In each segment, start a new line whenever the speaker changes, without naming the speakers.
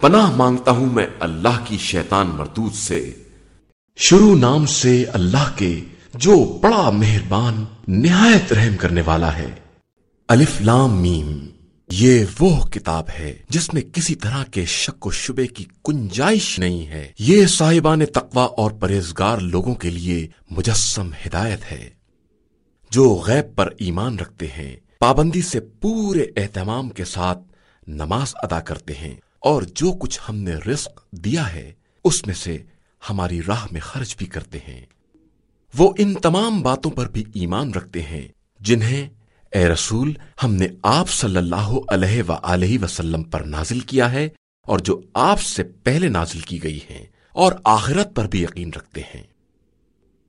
پناہ مانگتا ہوں میں اللہ کی شیطان مردود سے۔ شروع نام سے اللہ کے جو بڑا مہربان، نہایت رحم کرنے والا ہے۔ الف لام میم، یہ وہ کتاب ہے جس میں کسی طرح کے شک و شبے کی گنجائش نہیں ہے۔ یہ صاحبان تقوا اور پرہیزگار لوگوں کے لیے مجسم ہدایت ہے۔ جو غیب پر ایمان رکھتے ہیں، پابندی سے پورے اہتمام کے ساتھ نماز ادا کرتے ہیں۔ اور جو کچھ ہم نے رزق دیا ہے، اس میں سے ہماری راہ میں خرچ بھی کرتے ہیں۔ وہ ان تمام باتوں پر بھی ایمان رکھتے ہیں، جنہیں اے رسول ہم نے آپ صلی اللہ علیہ و وسلم پر نازل کیا ہے اور جو آپ سے پہلے نازل کی گئی ہیں اور آخرت پر بھی یقین رکھتے ہیں۔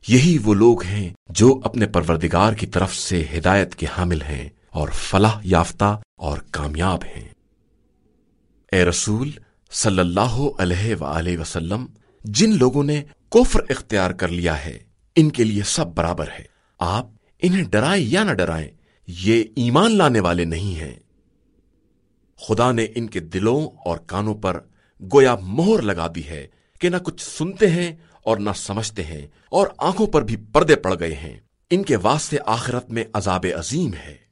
یہی وہ لوگ ہیں جو اپنے پروردگار کی طرف سے ہدایت کے حامل ہیں اور فلاح یافتہ اور کامیاب ہیں۔ اے رسول صلی اللہ علیہ و وسلم، جن لوگوں نے کفر اختیار کر لیا ہے، ان کے لیے سب برابر ہے۔ آپ انہیں ڈرائیں یا نہ ڈرائیں، یہ ایمان لانے والے نہیں ہیں۔ خدا نے ان کے دلوں اور کانوں پر گویا مہر لگا دی ہے کہ نہ کچھ سنتے ہیں اور نہ سمجھتے ہیں، اور آنکھوں پر بھی پردے پڑ گئے ہیں۔ ان کے واسطے آخرت میں عذاب عظیم ہے۔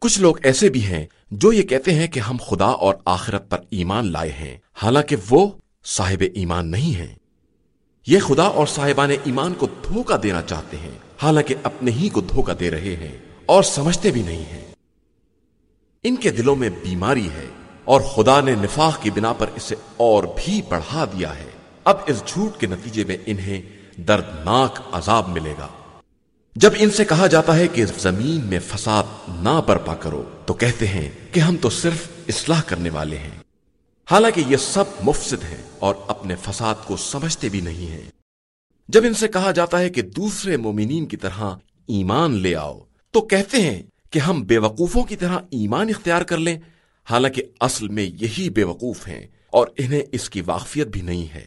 کچھ لوگ ایسے بھی ہیں جو یہ کہتے ہیں کہ ہم خدا اور آخرت پر ایمان لائے ہیں، حالانکہ وہ صاحب ایمان نہیں ہیں۔ یہ خدا اور صاحبان ایمان کو دھوکہ دینا چاہتے ہیں، حالانکہ اپنے ہی کو دھوکہ دے رہے ہیں اور سمجھتے بھی نہیں ہیں۔ ان کے دلوں میں بیماری ہے اور خدا نے نفاق کی بنا پر اسے اور بھی بڑھا دیا ہے۔ اب اس جھوٹ کے نتیجے میں انہیں دردناک عذاب ملے گا۔ جب ان سے کہا جاتا ہے کہ زمین میں فساد نہ برپا کرو، تو کہتے ہیں کہ ہم تو صرف اصلاح کرنے والے ہیں۔ حالانکہ یہ سب مفسد ہیں اور اپنے فساد کو سمجھتے بھی نہیں ہیں۔ جب ان سے کہا جاتا ہے کہ دوسرے مومنین کی طرح ایمان لے آؤ، تو کہتے ہیں کہ ہم بے وقوفوں کی طرح ایمان اختیار کر لیں۔ حالانکہ اصل میں یہی بے وقوف ہیں اور انہیں اس کی واقفیت بھی نہیں ہے۔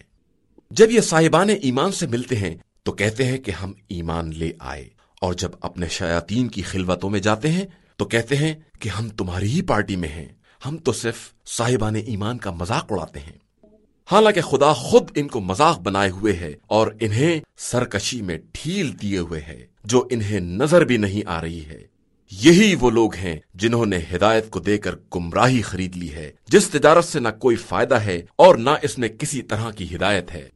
جب یہ صاحبان ایمان سے ملتے ہیں، تو کہتے ہیں کہ ہم ایمان لے آئے۔ اور جب اپنے شیاطین کی خلوتوں میں جاتے ہیں، تو کہتے ہیں کہ ہم تمہاری ہی پارٹی میں ہیں۔ ہم تو صرف صاحبان ایمان کا مذاق اڑاتے ہیں۔ حالانکہ خدا خود ان کو مذاق بنائے ہوئے ہے اور انہیں سرکشی میں ڈھیل دیے ہوئے ہے، جو انہیں نظر بھی نہیں آ رہی ہے۔ یہی وہ لوگ ہیں جنہوں نے ہدایت کو دے کر گمراہی خرید لی ہے، جس تجارت سے نہ کوئی فائدہ ہے اور نہ اس میں کسی طرح کی ہدایت ہے۔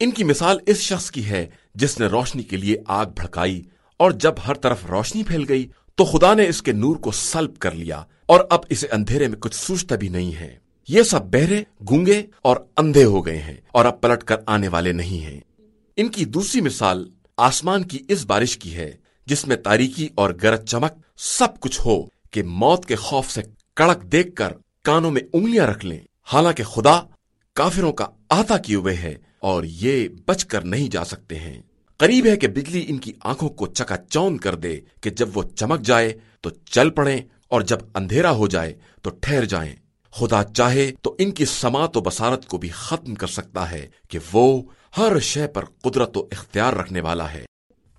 ان کی مثال اس شخص کی ہے جس نے روشنی کے لیے آگ بھڑکائی اور جب ہر طرف روشنی پھیل گئی تو خدا نے اس کے نور کو سلب کر لیا اور اب اسے اندھیرے میں کچھ سوچتا بھی نہیں ہے۔ یہ سب بہرے، گونگے اور اندھے ہو گئے ہیں اور اب پلٹ کر آنے والے نہیں ہیں۔ ان کی دوسری مثال آسمان کی اس بارش کی ہے، جس میں تاریکی اور گرج چمک سب کچھ ہو کہ موت کے خوف سے کڑک دیکھ کر کانوں میں انگلیاں رکھ لیں۔ حالانکہ خدا کافروں کا آتا کیے ہوئے ہے اور یہ بچ کر نہیں جا سکتے ہیں۔ قریب ہے کہ بجلی ان کی آنکھوں کو چکا چون کر دے کہ جب وہ چمک جائے تو چل پڑے اور جب اندھیرا ہو جائے تو ٹھہر جائیں۔ خدا چاہے تو ان کی سماعت و بسارت کو بھی ختم کر سکتا ہے کہ وہ ہر شے پر قدرت و اختیار رکھنے والا ہے۔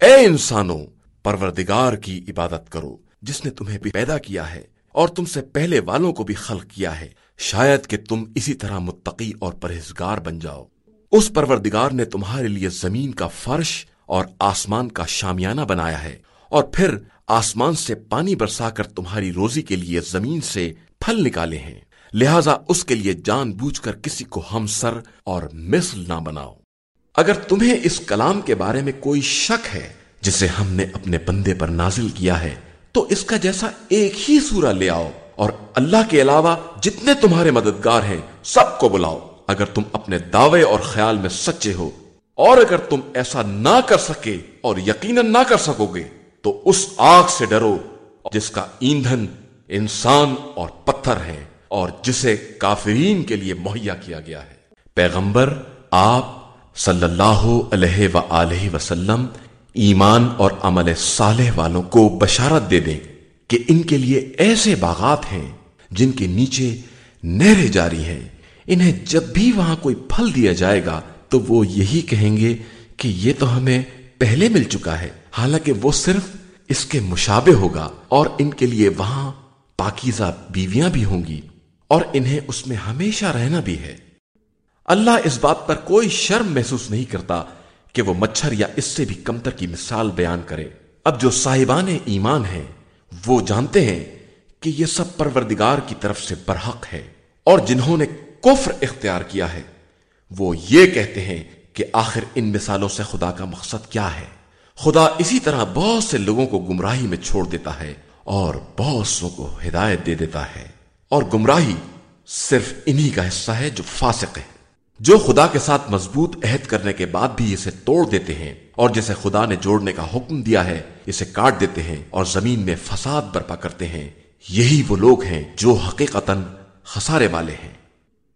اے انسانوں، پروردگار کی عبادت کرو، جس نے تمہیں بھی پیدا کیا ہے اور تم سے پہلے والوں کو بھی خلق کیا ہے۔ شاید کہ تم اسی طرح متقی اور پرہیزگار بن جاؤ۔ اس پروردگار نے تمہارے لیے زمین کا فرش اور آسمان کا شامیانہ بنایا ہے اور پھر آسمان سے پانی برسا کر تمہاری روزی کے لیے زمین سے پھل نکالے ہیں۔ لہذا اس کے لیے جان بوجھ کر کسی کو ہم سر اور مثل نہ بناؤ۔ اگر تمہیں اس کلام کے بارے میں کوئی شک ہے جسے ہم نے اپنے بندے پر نازل کیا ہے، تو اس کا جیسا ایک ہی سورہ لے آؤ اور اللہ کے علاوہ جتنے تمہارے مددگار ہیں، سب کو بلاؤ۔ اگر تم اپنے دعوے اور خیال میں سچے ہو، اور اگر تم ایسا نہ کر سکے اور یقیناً نہ کر سکو گے، تو اس آگ سے ڈرو جس کا ایندھن انسان اور پتھر ہے اور جسے کافرین کے لیے مہیا کیا گیا ہے۔ پیغمبر، آپ صلی اللہ علیہ و وسلم، ایمان اور عمل صالح والوں کو بشارت دے دیں کہ ان کے لیے ایسے باغات ہیں جن کے نیچے نہریں جاری ہیں۔ انہیں جب بھی وہاں کوئی پھل دیا جائے گا، تو وہ یہی کہیں گے کہ یہ تو ہمیں پہلے مل چکا ہے۔ حالانکہ وہ صرف اس کے مشابہ ہوگا اور ان کے لیے وہاں پاکیزہ بیویاں بھی ہوں گی اور انہیں اس میں ہمیشہ رہنا بھی ہے۔ اللہ اس بات پر کوئی شرم محسوس نہیں کرتا کہ وہ مچھر یا اس سے بھی کمتر کی مثال بیان کرے۔ اب جو صاحبان ایمان ہیں، وہ جانتے ہیں کہ یہ سب پروردگار کی طرف سے برحق ہے اور جنہوں نے کفر اختیار کیا ہے۔ وہ یہ کہتے ہیں کہ آخر ان مثالوں سے خدا کا مقصد کیا ہے۔ خدا اسی طرح بہت سے لوگوں کو گمراہی میں چھوڑ دیتا ہے اور بہت سو کو ہدایت دے دیتا ہے۔ اور گمراہی صرف انہی کا حصہ ہے جو فاسق ہے جو خدا کے ساتھ مضبوط عہد کرنے کے بعد بھی اسے توڑ دیتے ہیں اور جسے خدا نے جوڑنے کا حکم دیا ہے، اسے کاٹ دیتے ہیں اور زمین میں فساد برپا کرتے ہیں۔ یہی وہ لوگ ہیں جو حقیقت خسارے والے ہیں۔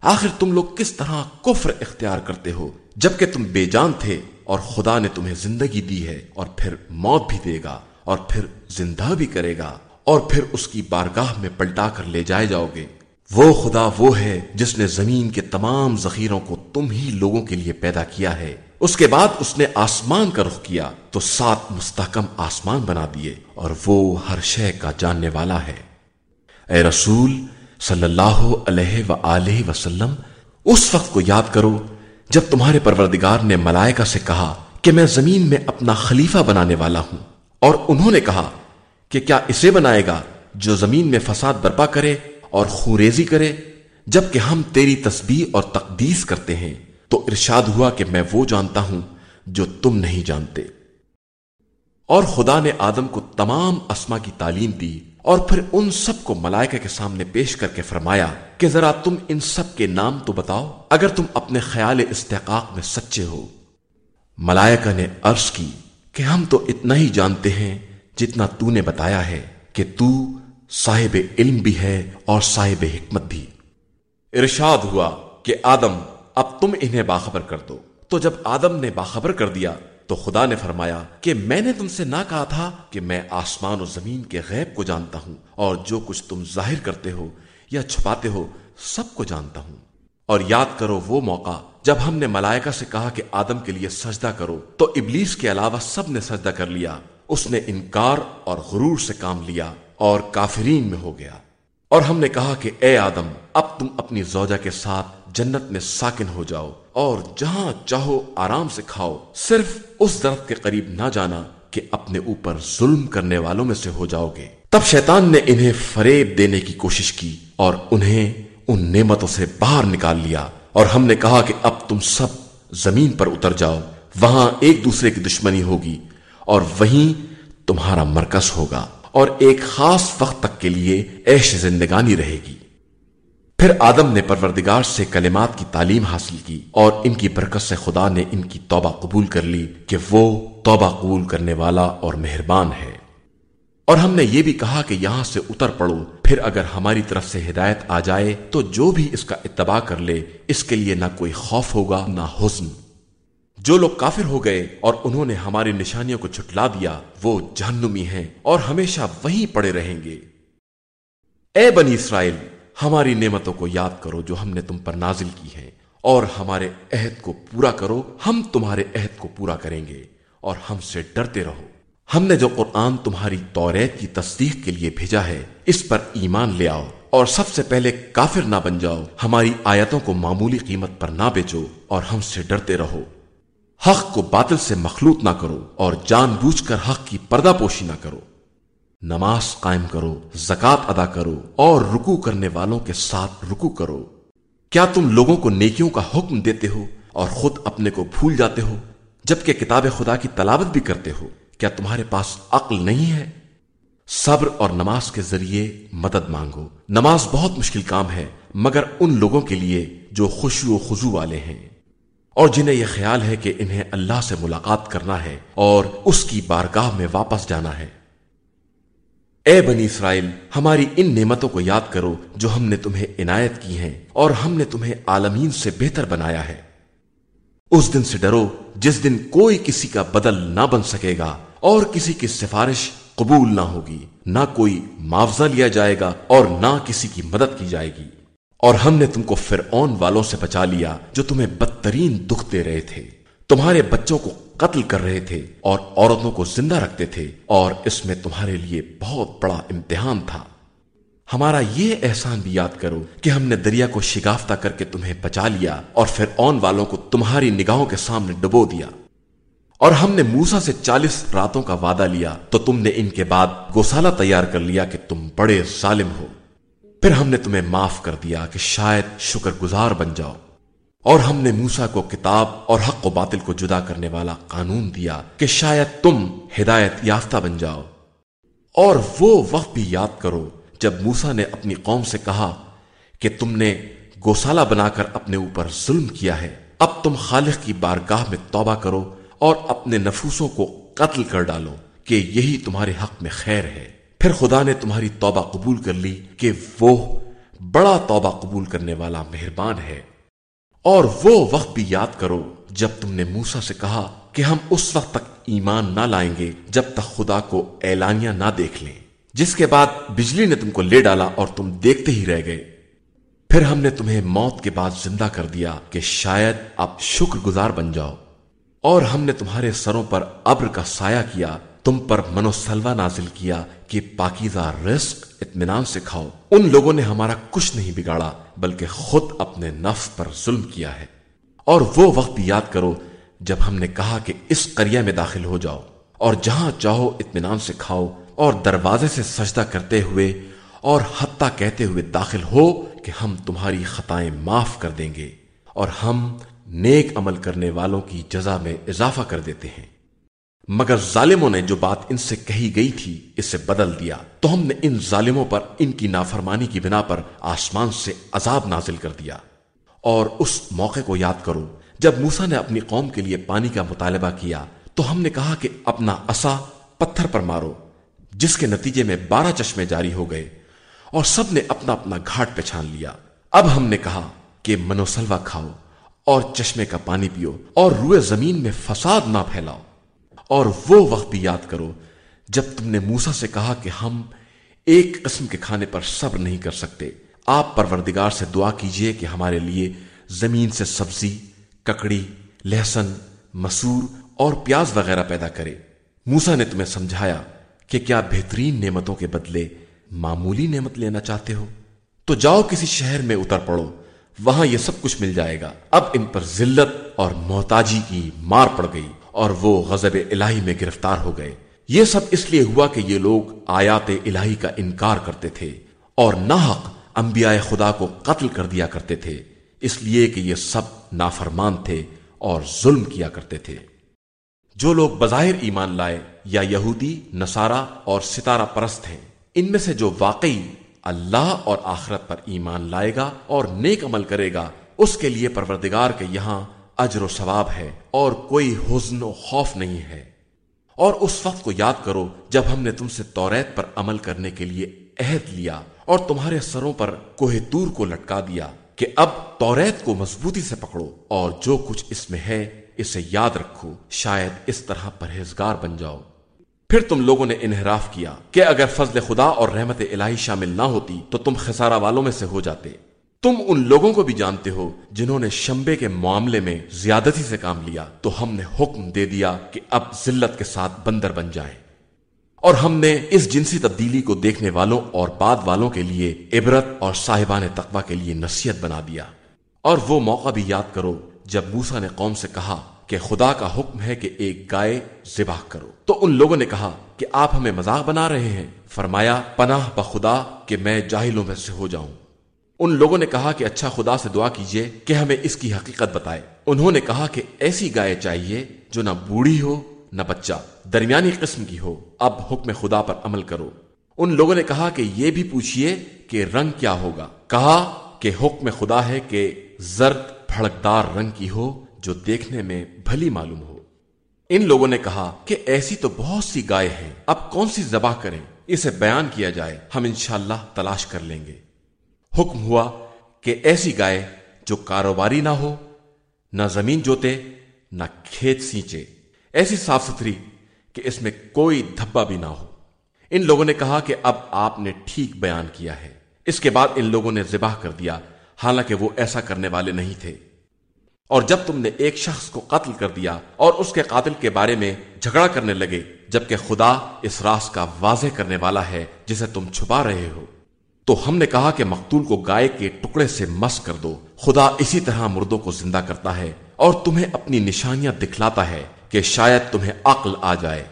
آخر تم لوگ کس طرح کفر اختیار کرتے ہو؟ جبکہ تم بے جان تھے اور خدا نے تمہیں زندگی دی ہے اور پھر موت بھی دے گا اور پھر زندہ بھی کرے گا اور پھر اس کی بارگاہ میں پلٹا کر لے جائے جاؤ گے۔ وہ خدا وہ ہے جس نے زمین کے تمام ذخیروں کو تم ہی لوگوں کے لیے پیدا کیا ہے۔ اس کے بعد اس نے آسمان کا رخ کیا تو سات مستحکم آسمان بنا دیے اور وہ ہر شے کا جاننے والا ہے۔ اے رسول صلی اللہ علیہ و وسلم، اس وقت کو یاد کرو جب تمہارے پروردگار نے ملائکہ سے کہا کہ میں زمین میں اپنا خلیفہ بنانے والا ہوں، اور انہوں نے کہا کہ کیا اسے بنائے گا جو زمین میں فساد برپا کرے اور خوریزی کرے؟ جبکہ ہم تیری تسبیح اور تقدیس کرتے ہیں، تو ارشاد ہوا کہ میں وہ جانتا ہوں جو تم نہیں جانتے۔ اور خدا نے آدم کو تمام اسما کی تعلیم دی۔ اور پھر ان سب کو ملائکہ کے سامنے پیش کر کے فرمایا کہ ذرا تم ان سب کے نام تو بتاؤ، اگر تم اپنے خیال استحقاق میں سچے ہو۔ ملائکہ نے عرض کی کہ ہم تو اتنا ہی جانتے ہیں جتنا تو نے بتایا ہے کہ تو صاحب علم بھی ہے اور صاحب حکمت بھی۔ ارشاد ہوا کہ آدم، اب تم انہیں باخبر کر دو۔ تو جب آدم نے باخبر کر دیا تو خدا نے فرمایا کہ میں نے تم سے نہ کہا تھا کہ میں آسمان و زمین کے غیب کو جانتا ہوں اور جو کچھ تم ظاہر کرتے ہو یا چھپاتے ہو سب کو جانتا ہوں۔ اور یاد کرو وہ موقع جب ہم نے ملائکہ سے کہا کہ آدم کے لیے سجدہ کرو، تو ابلیس کے علاوہ سب نے سجدہ کر لیا۔ اس نے انکار اور غرور سے کام لیا اور کافرین میں ہو گیا۔ اور ہم نے کہا کہ اے آدم، اب تم اپنی زوجہ کے ساتھ جنت میں ساکن ہو جاؤ۔ اور جہاں چاہو آرام سے کھاؤ۔ صرف اس درخت کے قریب نہ جانا کہ اپنے اوپر ظلم کرنے والوں میں سے ہو جاؤ گے۔ تب شیطان نے انہیں فریب دینے کی کوشش کی اور انہیں ان نعمتوں سے باہر نکال لیا۔ اور ہم نے کہا کہ اب تم سب زمین پر اتر جاؤ، وہاں ایک دوسرے کی دشمنی ہوگی اور وہیں تمہارا مرکز ہوگا۔ اور ایک خاص وقت تک کے لیے ایش زندگانی رہے گی۔ پھر آدم نے پروردگار سے کلمات کی تعلیم حاصل کی اور ان کی برکت سے خدا نے ان کی توبہ قبول کر لی کہ وہ توبہ قبول کرنے والا اور مہربان ہے۔ اور ہم نے یہ بھی کہا کہ یہاں سے اتر پڑو، پھر اگر ہماری طرف سے ہدایت آ جائے تو جو بھی اس کا اتباع کر لے، اس کے لیے نہ کوئی خوف ہوگا نہ حزن۔ جو لوگ کافر ہو گئے اور انہوں نے ہماری نشانیوں کو چھٹلا دیا، وہ جہنمی ہیں اور ہمیشہ وہیں پڑے رہیں گے۔ اے بنی اسرائیل ہماری نعمتوں کو یاد کرو جو ہم نے تم پر نازل کی ہے اور ہمارے عہد کو پورا کرو، ہم تمہارے عہد کو پورا کریں گے، اور ہم سے ڈرتے رہو۔ ہم نے جو قرآن تمہاری توریت کی تصدیق کے لیے بھیجا ہے، اس پر ایمان لے آؤ، اور سب سے پہلے کافر نہ بن جاؤ۔ ہماری آیتوں کو معمولی قیمت پر نہ بیچو، اور ہم سے ڈرتے رہو۔ حق کو باطل سے مخلوط نہ کرو، اور جان بوجھ کر حق کی پردہ پوشی نہ کرو۔ نماز قائم کرو زکات ادا کرو اور رکو کرنے والوں کے ساتھ رکو کرو۔ کیا تم لوگوں کو نیکیوں کا حکم دیتے ہو اور خود اپنے کو بھول جاتے ہو، جبکہ کتاب خدا کی تلاوت بھی کرتے ہو؟ کیا تمہارے پاس عقل نہیں ہے؟ صبر اور نماز کے ذریعے مدد مانگو۔ نماز بہت مشکل کام ہے، مگر ان لوگوں کے لیے جو خوشی و خزو والے ہیں۔ اور جنہیں یہ خیال ہے کہ انہیں اللہ سے ملاقات کرنا ہے اور اس کی بارگاہ میں واپس جانا ہے۔ اے بنی اسرائیل، ہماری ان نعمتوں کو یاد کرو جو ہم نے تمہیں عنایت کی ہیں اور ہم نے تمہیں عالمین سے بہتر بنایا ہے۔ اس دن سے ڈرو جس دن کوئی کسی کا بدل نہ بن سکے گا اور کسی کی سفارش قبول نہ ہوگی، نہ کوئی معاوضہ لیا جائے گا اور نہ کسی کی مدد کی جائے گی۔ اور ہم نے تم کو فرعون والوں سے بچا لیا جو تمہیں بدترین دکھ دے رہے تھے۔ تمہارے بچوں کو قتل کر رہے تھے اور عورتوں کو زندہ رکھتے تھے اور اس میں تمہارے لیے بہت بڑا امتحان تھا۔ ہمارا یہ احسان بھی یاد کرو کہ ہم نے دریا کو شگافتہ کر کے تمہیں بچا لیا اور پھر اون والوں کو تمہاری نگاہوں کے سامنے ڈبو دیا۔ اور ہم نے موسا سے چالیس راتوں کا وعدہ لیا، تو تم نے ان کے بعد گوسالہ تیار کر لیا کہ تم بڑے ظالم ہو۔ پھر ہم نے تمہیں معاف کر دیا کہ شاید شکر گزار بن جاؤ۔ اور ہم نے موسا کو کتاب اور حق و باطل کو جدا کرنے والا قانون دیا کہ شاید تم ہدایت یافتہ بن جاؤ۔ اور وہ وقت بھی یاد کرو جب موسا نے اپنی قوم سے کہا کہ تم نے گوسالہ بنا کر اپنے اوپر ظلم کیا ہے۔ اب تم خالق کی بارگاہ میں توبہ کرو اور اپنے نفوسوں کو قتل کر ڈالو کہ یہی تمہارے حق میں خیر ہے۔ پھر خدا نے تمہاری توبہ قبول کر لی کہ وہ بڑا توبہ قبول کرنے والا مہربان ہے۔ اور وہ وقت بھی یاد کرو جب تم نے موسا سے کہا کہ ہم اس وقت تک ایمان نہ لائیں گے جب تک خدا کو اعلانیہ نہ دیکھ لیں۔ جس کے بعد بجلی نے تم کو لے ڈالا اور تم دیکھتے ہی رہ گئے۔ پھر ہم نے تمہیں موت کے بعد زندہ کر دیا کہ شاید اب شکر گزار بن جاؤ۔ اور ہم نے تمہارے سروں پر ابر کا سایہ کیا تم پر منو سلوا نازل کیا کہ پاکیزہ رزق اطمینان سے کھاؤ۔ ان لوگوں نے ہمارا کچھ نہیں بگاڑا، بلکہ خود اپنے نفس پر ظلم کیا ہے۔ اور وہ وقت یاد کرو جب ہم نے کہا کہ اس قریہ میں داخل ہو جاؤ اور جہاں چاہو اطمینان سے کھاؤ اور دروازے سے سجدہ کرتے ہوئے اور حتیٰ کہتے ہوئے داخل ہو کہ ہم تمہاری خطائیں معاف کر دیں گے اور ہم نیک عمل کرنے والوں کی جزا میں اضافہ کر دیتے ہیں۔ مگر ظالموں نے جو بات ان سے کہی گئی تھی اسے بدل دیا۔ تو ہم نے ان ظالموں پر ان کی نافرمانی کی بنا پر آسمان سے عذاب نازل کر دیا۔ اور اس موقع کو یاد کرو، جب موسا نے اپنی قوم کے لیے پانی کا مطالبہ کیا، تو ہم نے کہا کہ اپنا اصا پتھر پر مارو، جس کے نتیجے میں بارہ چشمے جاری ہو گئے، اور سب نے اپنا اپنا گھاٹ پہچان لیا۔ اب ہم نے کہا کہ منوسلوا کھاؤ اور چشمے کا پانی پیو اور روئے زمین میں فساد نہ پھیلاؤ۔ اور وہ وقت بھی یاد کرو جب تم نے موسا سے کہا کہ ہم ایک قسم کے کھانے پر صبر نہیں کر سکتے۔ آپ پروردگار سے دعا کیجیے کہ ہمارے لیے زمین سے سبزی، ککڑی، لہسن، مسور اور پیاز وغیرہ پیدا کرے۔ موسا نے تمہیں سمجھایا کہ کیا بہترین نعمتوں کے بدلے معمولی نعمت لینا چاہتے ہو؟ تو جاؤ کسی شہر میں اتر پڑو، وہاں یہ سب کچھ مل جائے گا۔ اب ان پر ذلت اور محتاجی کی مار پڑ گئی۔ اور وہ غزب الہی میں گرفتار ہو گئے۔ یہ سب اس لیے ہوا کہ یہ لوگ آیات الہی کا انکار کرتے تھے اور ناحق انبیاء خدا کو قتل کر دیا کرتے تھے۔ اس لیے کہ یہ سب نافرمان تھے اور ظلم کیا کرتے تھے۔ جو لوگ بظاہر ایمان لائے، یا یہودی، نصارہ اور ستارہ پرست ہیں، ان میں سے جو واقعی اللہ اور آخرت پر ایمان لائے گا اور نیک عمل کرے گا، اس کے لیے پروردگار کے یہاں اجر و ثواب ہے اور کوئی حزن و خوف نہیں ہے۔ اور اس وقت کو یاد کرو جب ہم نے تم سے توریت پر عمل کرنے کے لیے عہد لیا اور تمہارے سروں پر کوہ تور کو لٹکا دیا کہ اب توریت کو مضبوطی سے پکڑو اور جو کچھ اس میں ہے اسے یاد رکھو، شاید اس طرح پرہیزگار بن جاؤ۔ پھر تم لوگوں نے انحراف کیا کہ اگر فضل خدا اور رحمت الہی شامل نہ ہوتی تو تم خسارہ والوں میں سے ہو جاتے۔ تم ان لوگوں کو بھی جانتے ہو جنہوں نے شمبے کے معاملے میں زیادتی سے کام لیا، تو ہم نے حکم دے دیا کہ اب ذلت کے ساتھ بندر بن جائیں۔ اور ہم نے اس جنسی تبدیلی کو دیکھنے والوں اور بعد والوں کے لیے عبرت اور صاحبان تقوی کے لیے نصیحت بنا دیا۔ اور وہ موقع بھی یاد کرو جب موسا نے قوم سے کہا کہ خدا کا حکم ہے کہ ایک گائے ذبح کرو۔ تو ان لوگوں نے کہا کہ آپ ہمیں مذاق بنا رہے ہیں۔ فرمایا، پناہ بخدا کہ میں جاہلوں میں سے ہو جاؤں۔ ان لوگوں نے کہا کہ اچھا خدا سے دعا کیجیے کہ ہمیں اس کی حقیقت بتائے۔ انہوں نے کہا کہ ایسی گائے چاہیے جو نہ بوڑھی ہو، نہ بچہ، درمیانی قسم کی ہو۔ اب حکم خدا پر عمل کرو۔ ان لوگوں نے کہا کہ یہ بھی پوچھئے کہ رنگ کیا ہوگا۔ کہا کہ حکم خدا ہے کہ زرد پھڑکدار رنگ کی ہو جو دیکھنے میں بھلی معلوم ہو۔ ان لوگوں نے کہا کہ ایسی تو بہت سی گائے ہیں۔ اب کون سی ذبح کریں؟ اسے بیان کیا جائے۔ ہم انشاءاللہ تلاش کر لیں گے۔ حکم ہوا کہ ایسی گائے جو کاروباری نہ ہو، نہ زمین جوتے، نہ کھیت سینچے۔ ایسی صاف ستھری کہ اس میں کوئی دھبا بھی نہ ہو۔ ان لوگوں نے کہا کہ اب آپ نے ٹھیک بیان کیا ہے۔ اس کے بعد ان لوگوں نے ذبح کر دیا، حالانکہ وہ ایسا کرنے والے نہیں تھے۔ اور جب تم نے ایک شخص کو قتل کر دیا اور اس کے قاتل کے بارے میں جھگڑا کرنے لگے، جبکہ خدا اس راس کا واضح کرنے والا ہے جسے تم چھپا رہے ہو۔ تو ہم نے کہا کہ مقتول کو گائے کے ٹکڑے سے مس کر دو۔ خدا اسی طرح مردوں کو زندہ کرتا ہے اور تمہیں اپنی نشانیاں دکھلاتا ہے کہ شاید تمہیں عقل آ جائے۔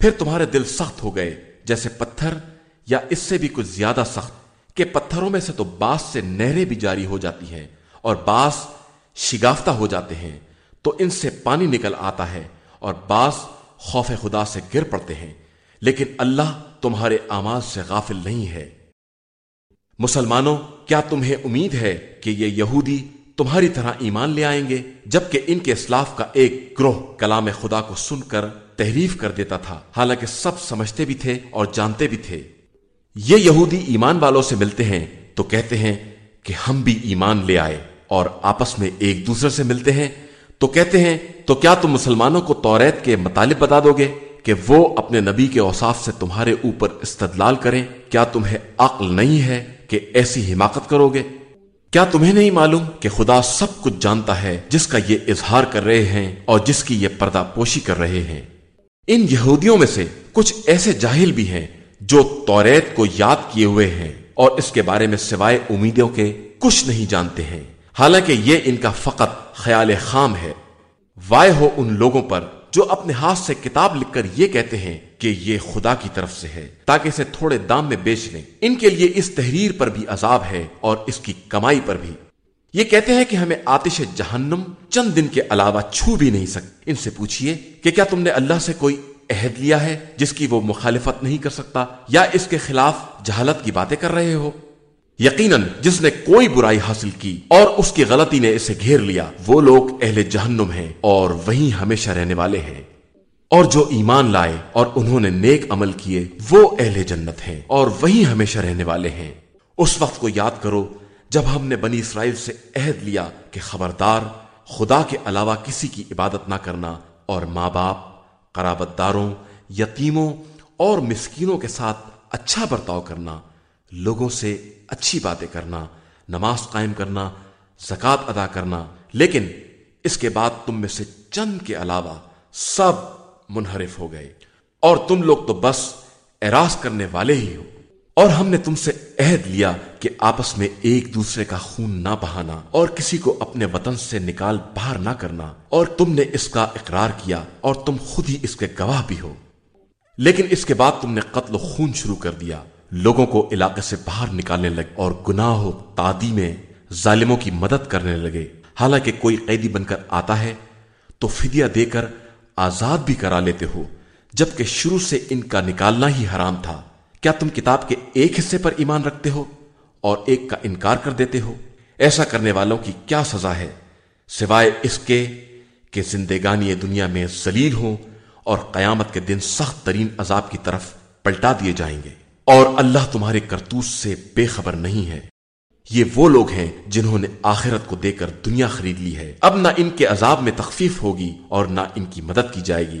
پھر تمہارے دل سخت ہو گئے، جیسے پتھر، یا اس سے بھی کچھ زیادہ سخت کہ پتھروں میں سے تو باس سے نہریں بھی جاری ہو جاتی ہیں اور باس شگافتہ ہو جاتے ہیں، تو ان سے پانی نکل آتا ہے اور باس خوف خدا سے گر پڑتے ہیں۔ لیکن اللہ تمہارے آماز سے غافل نہیں ہے۔ مسلمانوں، کیا تمہیں امید ہے کہ یہ یہودی تمہاری طرح ایمان لے آئیں گے؟ جبکہ ان کے اسلاف کا ایک گروہ کلام خدا کو سن کر تحریف کر دیتا تھا، حالانکہ سب سمجھتے بھی تھے اور جانتے بھی تھے۔ یہ یہودی ایمان والوں سے ملتے ہیں تو کہتے ہیں کہ ہم بھی ایمان لے آئے اور آپس میں ایک دوسرے سے ملتے ہیں۔ تو کہتے ہیں، تو کیا تم مسلمانوں کو توریت کے مطالب بتا دو گے کہ وہ اپنے نبی کے اوصاف سے تمہارے اوپر استدلال کریں؟ کیا تمہیں عقل نہیں ہے؟ کہ ایسی حماقت کرو گے؟ کیا تمہیں نہیں معلوم کہ خدا سب کچھ جانتا ہے، جس کا یہ اظہار کر رہے ہیں اور جس کی یہ پردہ پوشی کر رہے ہیں؟ ان یہودیوں میں سے کچھ ایسے جاہل بھی ہیں جو توریت کو یاد کیے ہوئے ہیں اور اس کے بارے میں سوائے امیدوں کے کچھ نہیں جانتے ہیں۔ حالانکہ یہ ان کا فقط خیال خام ہے۔ وائے ہو ان لوگوں پر جو اپنے ہاتھ سے کتاب لکھ کر یہ کہتے ہیں کہ یہ خدا کی طرف سے ہے، تاکہ اسے تھوڑے دام میں بیچ لیں۔ ان کے لیے اس تحریر پر بھی عذاب ہے اور اس کی کمائی پر بھی۔ یہ کہتے ہیں کہ ہمیں آتش جہنم چند دن کے علاوہ چھو بھی نہیں سکتے ان سے پوچھئے کہ کیا تم نے اللہ سے کوئی عہد لیا ہے جس کی وہ مخالفت نہیں کر سکتا یا اس کے خلاف جہالت کی باتیں کر رہے ہو؟ یقیناً جس نے کوئی برائی حاصل کی اور اس کی غلطی نے اسے گھیر لیا، وہ لوگ اہل جہنم ہیں اور وہیں ہمیشہ رہنے والے ہیں۔ اور جو ایمان لائے اور انہوں نے نیک عمل کیے، وہ اہل جنت ہیں اور وہیں ہمیشہ رہنے والے ہیں۔ اس وقت کو یاد کرو، جب ہم نے بنی اسرائیل سے عہد لیا کہ خبردار، خدا کے علاوہ کسی کی عبادت نہ کرنا اور ماں باپ قرابت داروں یتیموں اور مسکینوں کے ساتھ اچھا برتاؤ کرنا، لوگوں سے اچھی باتیں کرنا، نماز قائم کرنا زکات ادا کرنا، لیکن اس کے بعد تم میں سے چند کے علاوہ سب منحرف ہو گئے۔ اور تم لوگ تو بس اراض کرنے والے ہی ہو۔ اور ہم نے تم سے عہد لیا کہ آپس میں ایک دوسرے کا خون نہ بہانا اور کسی کو اپنے وطن سے نکال باہر نہ کرنا۔ اور تم نے اس کا اقرار کیا اور تم خود ہی اس کے گواہ بھی ہو۔ لیکن اس کے بعد تم نے قتل و خون شروع کر دیا۔ لوگوں کو علاقے سے باہر نکالنے لگے اور گناہ و تادی میں ظالموں کی مدد کرنے لگے۔ حالانکہ کوئی قیدی بن کر آتا ہے تو فدیہ دے کر آزاد بھی کرا لیتے ہو، جبکہ شروع سے ان کا نکالنا ہی حرام تھا۔ کیا تم کتاب کے ایک حصے پر ایمان رکھتے ہو اور ایک کا انکار کر دیتے ہو؟ ایسا کرنے والوں کی کیا سزا ہے؟ سوائے اس کے کہ زندگانی دنیا میں ذلیل ہوں اور قیامت کے دن سخت ترین عذاب کی طرف پلٹا دیے جائیں گے۔ اور اللہ تمہارے کرتوس سے بے خبر نہیں ہے۔ یہ وہ لوگ ہیں جنہوں نے آخرت کو دے کر دنیا خرید لی ہے۔ اب نہ ان کے عذاب میں تخفیف ہوگی اور نہ ان کی مدد کی جائے گی۔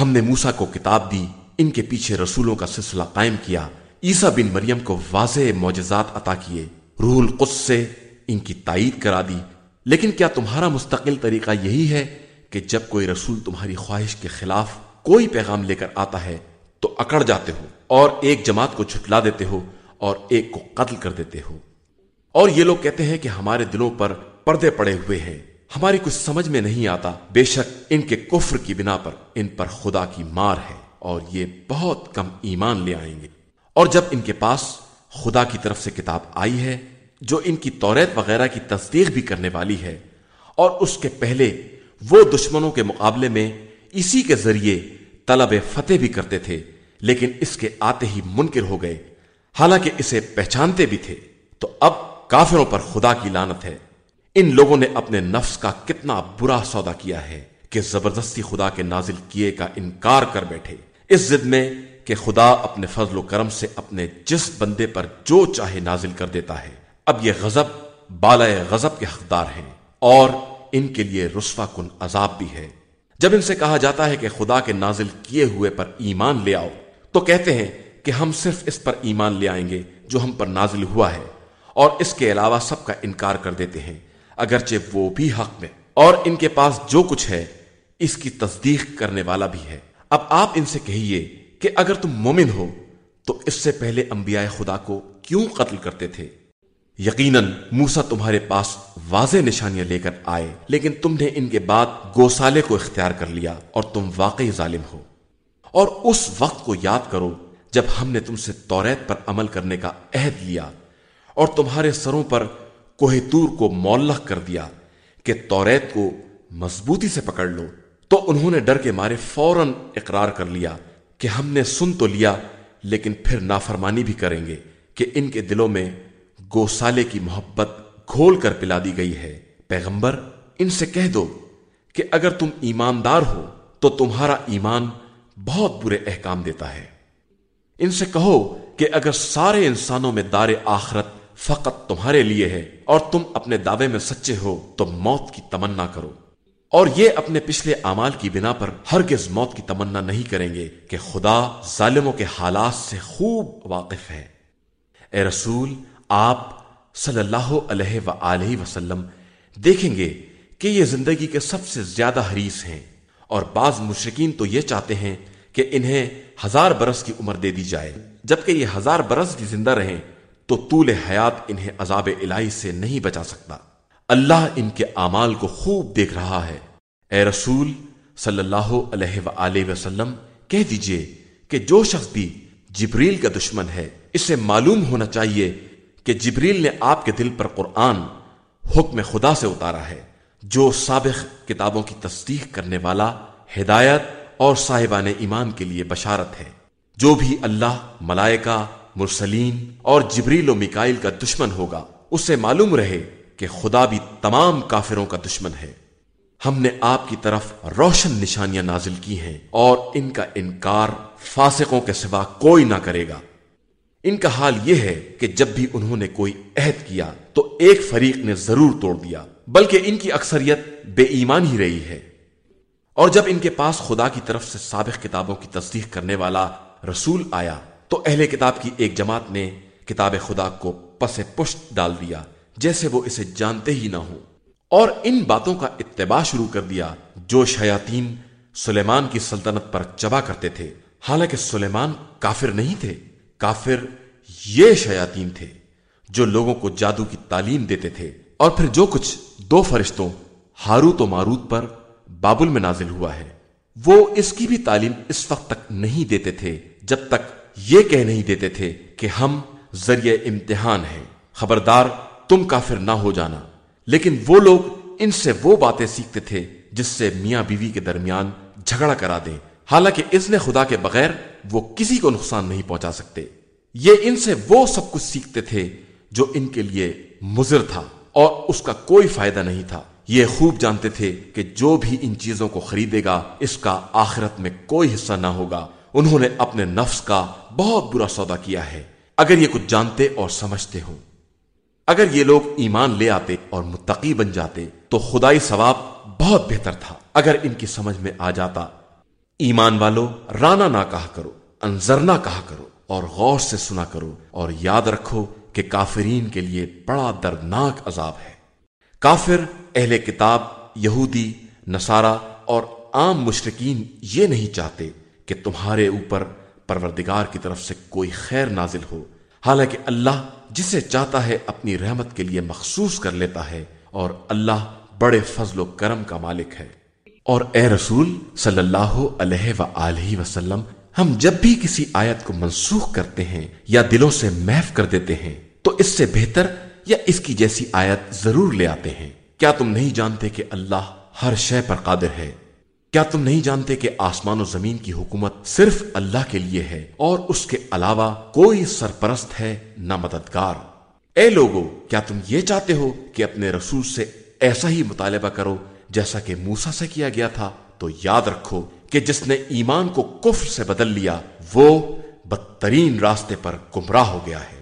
ہم نے موسا کو کتاب دی، ان کے پیچھے رسولوں کا سلسلہ قائم کیا۔ عیسا بن مریم کو واضح معجزات عطا کیے۔ روح القدس سے ان کی تائید کرا دی۔ لیکن کیا تمہارا مستقل طریقہ یہی ہے کہ جب کوئی رسول تمہاری خواہش کے خلاف کوئی پیغام لے کر آتا ہے تو اکڑ جاتے ہو؟ اور ایک جماعت کو چھٹلا دیتے ہو اور ایک کو قتل کر دیتے ہو۔ اور یہ لوگ کہتے ہیں کہ ہمارے دلوں پر پردے پڑے ہوئے ہیں۔ ہماری کچھ سمجھ میں نہیں آتا۔ بے شک ان کے کفر کی بنا پر ان پر خدا کی مار ہے اور یہ بہت کم ایمان لے آئیں گے۔ اور جب ان کے پاس خدا کی طرف سے کتاب آئی ہے، جو ان کی توریت وغیرہ کی تصدیق بھی کرنے والی ہے، اور اس کے پہلے وہ دشمنوں کے مقابلے میں اسی کے ذریعے طلب فتح بھی کرتے تھے لیکن اس کے آتے ہی منکر ہو گئے۔ حالانکہ اسے پہچانتے بھی تھے۔ تو اب کافروں پر خدا کی لانت ہے۔ ان لوگوں نے اپنے نفس کا کتنا برا سودا کیا ہے کہ زبردستی خدا کے نازل کیے کا انکار کر بیٹھے۔ اس ضد میں کہ خدا اپنے فضل و کرم سے اپنے جس بندے پر جو چاہے نازل کر دیتا ہے۔ اب یہ غضب بالا غضب کے حقدار ہیں اور ان کے لیے رسوا کن عذاب بھی ہے۔ جب ان سے کہا جاتا ہے کہ خدا کے نازل کیے ہوئے پر ایمان لے آؤ تو کہتے ہیں کہ ہم صرف اس پر ایمان لے آئیں گے جو ہم پر نازل ہوا ہے، اور اس کے علاوہ سب کا انکار کر دیتے ہیں، اگرچہ وہ بھی حق میں۔ اور ان کے پاس جو کچھ ہے، اس کی تصدیق کرنے والا بھی ہے۔ اب آپ ان سے کہیے کہ اگر تم مومن ہو، تو اس سے پہلے انبیاء خدا کو کیوں قتل کرتے تھے؟ یقیناً موسا تمہارے پاس واضح نشانیاں لے کر آئے، لیکن تم نے ان کے بعد گوسالے کو اختیار کر لیا اور تم واقعی ظالم ہو۔ اور اس وقت کو یاد کرو جب ہم نے تم سے توریت پر عمل کرنے کا عہد لیا اور تمہارے سروں پر کوہ تور کو مولخ کر دیا کہ توریت کو مضبوطی سے پکڑ لو۔ تو انہوں نے ڈر کے مارے فوراً اقرار کر لیا کہ ہم نے سن تو لیا، لیکن پھر نافرمانی بھی کریں گے کہ ان کے دلوں میں گوسالے کی محبت گھول کر پلا دی گئی ہے۔ پیغمبر، ان سے کہہ دو کہ اگر تم ایماندار ہو تو تمہارا ایمان بہت برے احکام دیتا ہے۔ ان سے کہو کہ اگر سارے انسانوں میں دار آخرت فقط تمہارے لیے ہے اور تم اپنے دعوے میں سچے ہو، تو موت کی تمنا کرو۔ اور یہ اپنے پچھلے اعمال کی بنا پر ہرگز موت کی تمنا نہیں کریں گے کہ خدا ظالموں کے حالات سے خوب واقف ہے۔ اے رسول، آپ صلی اللہ علیہ و وسلم دیکھیں گے کہ یہ زندگی کے سب سے زیادہ حریص ہیں۔ اور بعض مشرقین تو یہ چاہتے ہیں کہ انہیں ہزار برس کی عمر دے دی جائے۔ جبکہ یہ ہزار برس بھی زندہ رہیں، تو طول حیات انہیں عذاب الہی سے نہیں بچا سکتا۔ اللہ ان کے اعمال کو خوب دیکھ رہا ہے۔ اے رسول صلی اللہ علیہ و وسلم، کہہ دیجیے کہ جو شخص بھی جبریل کا دشمن ہے، اسے معلوم ہونا چاہیے کہ جبریل نے آپ کے دل پر قرآن حکم خدا سے اتارا ہے۔ جو سابق کتابوں کی تصدیق کرنے والا، ہدایت اور صاحبان ایمان کے لیے بشارت ہے۔ جو بھی اللہ، ملائکہ، مرسلین اور جبریل و مکائل کا دشمن ہوگا، اسے معلوم رہے کہ خدا بھی تمام کافروں کا دشمن ہے۔ ہم نے آپ کی طرف روشن نشانیاں نازل کی ہیں اور ان کا انکار فاسقوں کے سوا کوئی نہ کرے گا۔ ان کا حال یہ ہے کہ جب بھی انہوں نے کوئی عہد کیا تو ایک فریق نے ضرور توڑ دیا، بلکہ ان کی اکثریت بے ایمان ہی رہی ہے۔ اور جب ان کے پاس خدا کی طرف سے سابق کتابوں کی تصدیق کرنے والا رسول آیا، تو اہل کتاب کی ایک جماعت نے کتاب خدا کو پس پشت ڈال دیا، جیسے وہ اسے جانتے ہی نہ ہوں۔ اور ان باتوں کا اتباع شروع کر دیا جو شیاتین سلیمان کی سلطنت پر چبا کرتے تھے۔ حالانکہ سلیمان کافر نہیں تھے، کافر یہ شیاتین تھے جو لوگوں کو جادو کی تعلیم دیتے تھے۔ اور پھر جو کچھ دو فرشتوں، ہاروت و ماروت پر بابل میں نازل ہوا ہے۔ وہ اس کی بھی تعلیم اس وقت تک نہیں دیتے تھے، جب تک یہ کہہ نہیں دیتے تھے کہ ہم ذریعہ امتحان ہیں۔ خبردار، تم کافر نہ ہو جانا۔ لیکن وہ لوگ ان سے وہ باتیں سیکھتے تھے جس سے میاں بیوی کے درمیان جھگڑا کرا دیں۔ حالانکہ اس نے خدا کے بغیر وہ کسی کو نقصان نہیں پہنچا سکتے۔ یہ ان سے وہ سب کچھ سیکھتے تھے جو ان کے لیے مضر تھا اور اس کا کوئی فائدہ نہیں تھا۔ یہ خوب جانتے تھے کہ جو بھی ان چیزوں کو خریدے گا، اس کا آخرت میں کوئی حصہ نہ ہوگا۔ انہوں نے اپنے نفس کا بہت برا سودا کیا ہے۔ اگر یہ کچھ جانتے اور سمجھتے ہوں، اگر یہ لوگ ایمان لے آتے اور متقی بن جاتے، تو خدائی ثواب بہت بہتر تھا۔ اگر ان کی سمجھ میں آ جاتا، ایمان والو رانا نہ کہا کرو، انظر نہ کہا کرو، اور غور سے سنا کرو، اور یاد رکھو کہ کافرین کے لیے بڑا دردناک عذاب ہے۔ کافر، اہل کتاب، یہودی، نصارہ اور عام مشرقین یہ نہیں چاہتے کہ تمہارے اوپر پروردگار کی طرف سے کوئی خیر نازل ہو۔ حالانکہ اللہ جسے چاہتا ہے اپنی رحمت کے لیے مخصوص کر لیتا ہے اور اللہ بڑے فضل و کرم کا مالک ہے۔ اور اے رسول صلی اللہ علیہ و وسلم، ہم جب بھی کسی آیت کو منسوخ کرتے ہیں یا دلوں سے محف کر دیتے ہیں، تو اس سے بہتر یا اس کی جیسی آیت ضرور لے آتے ہیں۔ کیا تم نہیں جانتے کہ اللہ ہر شے پر قادر ہے؟ کیا تم نہیں جانتے کہ آسمان و زمین کی حکومت صرف اللہ کے لیے ہے اور اس کے علاوہ کوئی سرپرست ہے نہ مددگار؟ اے لوگو، کیا تم یہ چاہتے ہو کہ اپنے رسول سے ایسا ہی مطالبہ کرو جیسا کہ موسا سے کیا گیا تھا؟ تو یاد رکھو کہ جس نے ایمان کو کفر سے بدل لیا، وہ بدترین راستے پر گمراہ ہو گیا ہے۔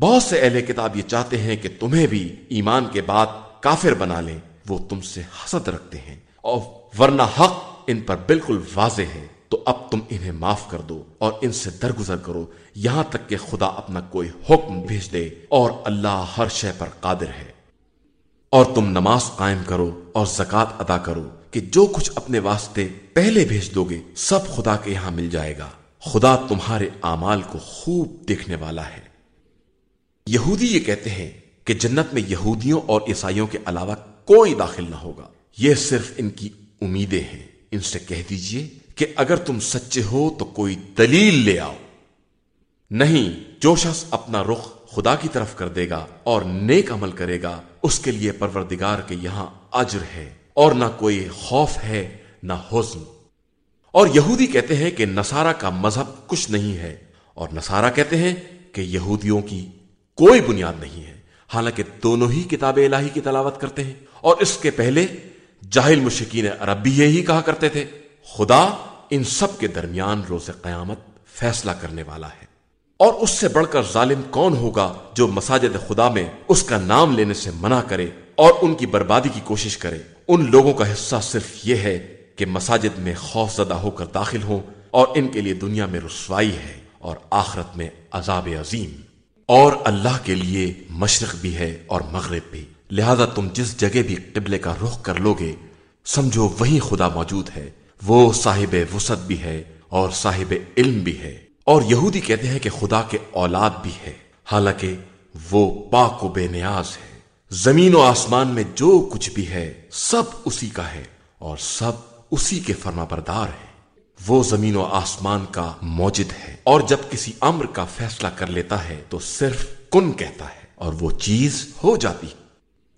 بہت سے اہل کتاب یہ چاہتے ہیں کہ تمہیں بھی ایمان کے بعد کافر بنا لیں۔ وہ تم سے حسد رکھتے ہیں اور ورنہ حق ان پر بالکل واضح ہے۔ تو اب تم انہیں معاف کر دو اور ان سے درگزر کرو۔ یہاں تک کہ خدا اپنا کوئی حکم بھیج دے اور اللہ ہر شے پر قادر ہے۔ اور تم نماز قائم کرو اور زکات ادا کرو کہ جو کچھ اپنے واسطے پہلے بھیج دو گے، سب خدا کے یہاں مل جائے گا۔ خدا تمہارے اعمال کو خوب دیکھنے والا ہے۔ یہودی یہ کہتے ہیں کہ جنت میں یہودیوں اور عیسائیوں کے علاوہ کوئی داخل نہ ہوگا۔ یہ صرف ان کی امیدیں ہیں۔ ان سے کہہ دیجیے کہ اگر تم سچے ہو تو کوئی دلیل لے آؤ۔ نہیں، جو شخص اپنا رخ خدا کی طرف کر دے گا اور نیک عمل کرے گا، اس کے لیے پروردگار کے یہاں اجر ہے اور نہ کوئی خوف ہے، نہ حزن۔ اور یہودی کہتے ہیں کہ نسارا کا مذہب کچھ نہیں ہے اور نسارا کہتے ہیں کہ یہودیوں کی کوئی بنیاد نہیں ہے۔ حالانکہ دونوں ہی کتاب الہی کی تلاوت کرتے ہیں۔ اور اس کے پہلے جاہل مشکین عرب بھی یہی کہا کرتے تھے، خدا ان سب کے درمیان روز قیامت فیصلہ کرنے والا ہے۔ اور اس سے بڑھ کر ظالم کون ہوگا جو مساجد خدا میں اس کا نام لینے سے منع کرے اور ان کی بربادی کی کوشش کرے؟ ان لوگوں کا حصہ صرف یہ ہے کہ مساجد میں خوف زدہ ہو کر داخل ہوں اور ان کے لیے دنیا میں رسوائی ہے اور آخرت میں عذاب عظیم۔ اور اللہ کے لیے مشرق بھی ہے اور مغرب بھی۔ لہذا تم جس جگہ بھی قبلے کا رخ کر لو گے سمجھو وہی خدا موجود ہے۔ وہ صاحب وسط بھی ہے اور صاحب علم بھی ہے۔ اور یہودی کہتے ہیں کہ خدا کے اولاد بھی ہے۔ حالانکہ وہ پاک و بے نیاز ہے۔ زمین و آسمان میں جو کچھ بھی ہے، سب اسی کا ہے اور سب اسی کے فرما بردار ہے وہ زمین و آسمان کا موجد ہے۔ اور جب کسی امر کا فیصلہ کر لیتا ہے تو صرف کن کہتا ہے اور وہ چیز ہو جاتی۔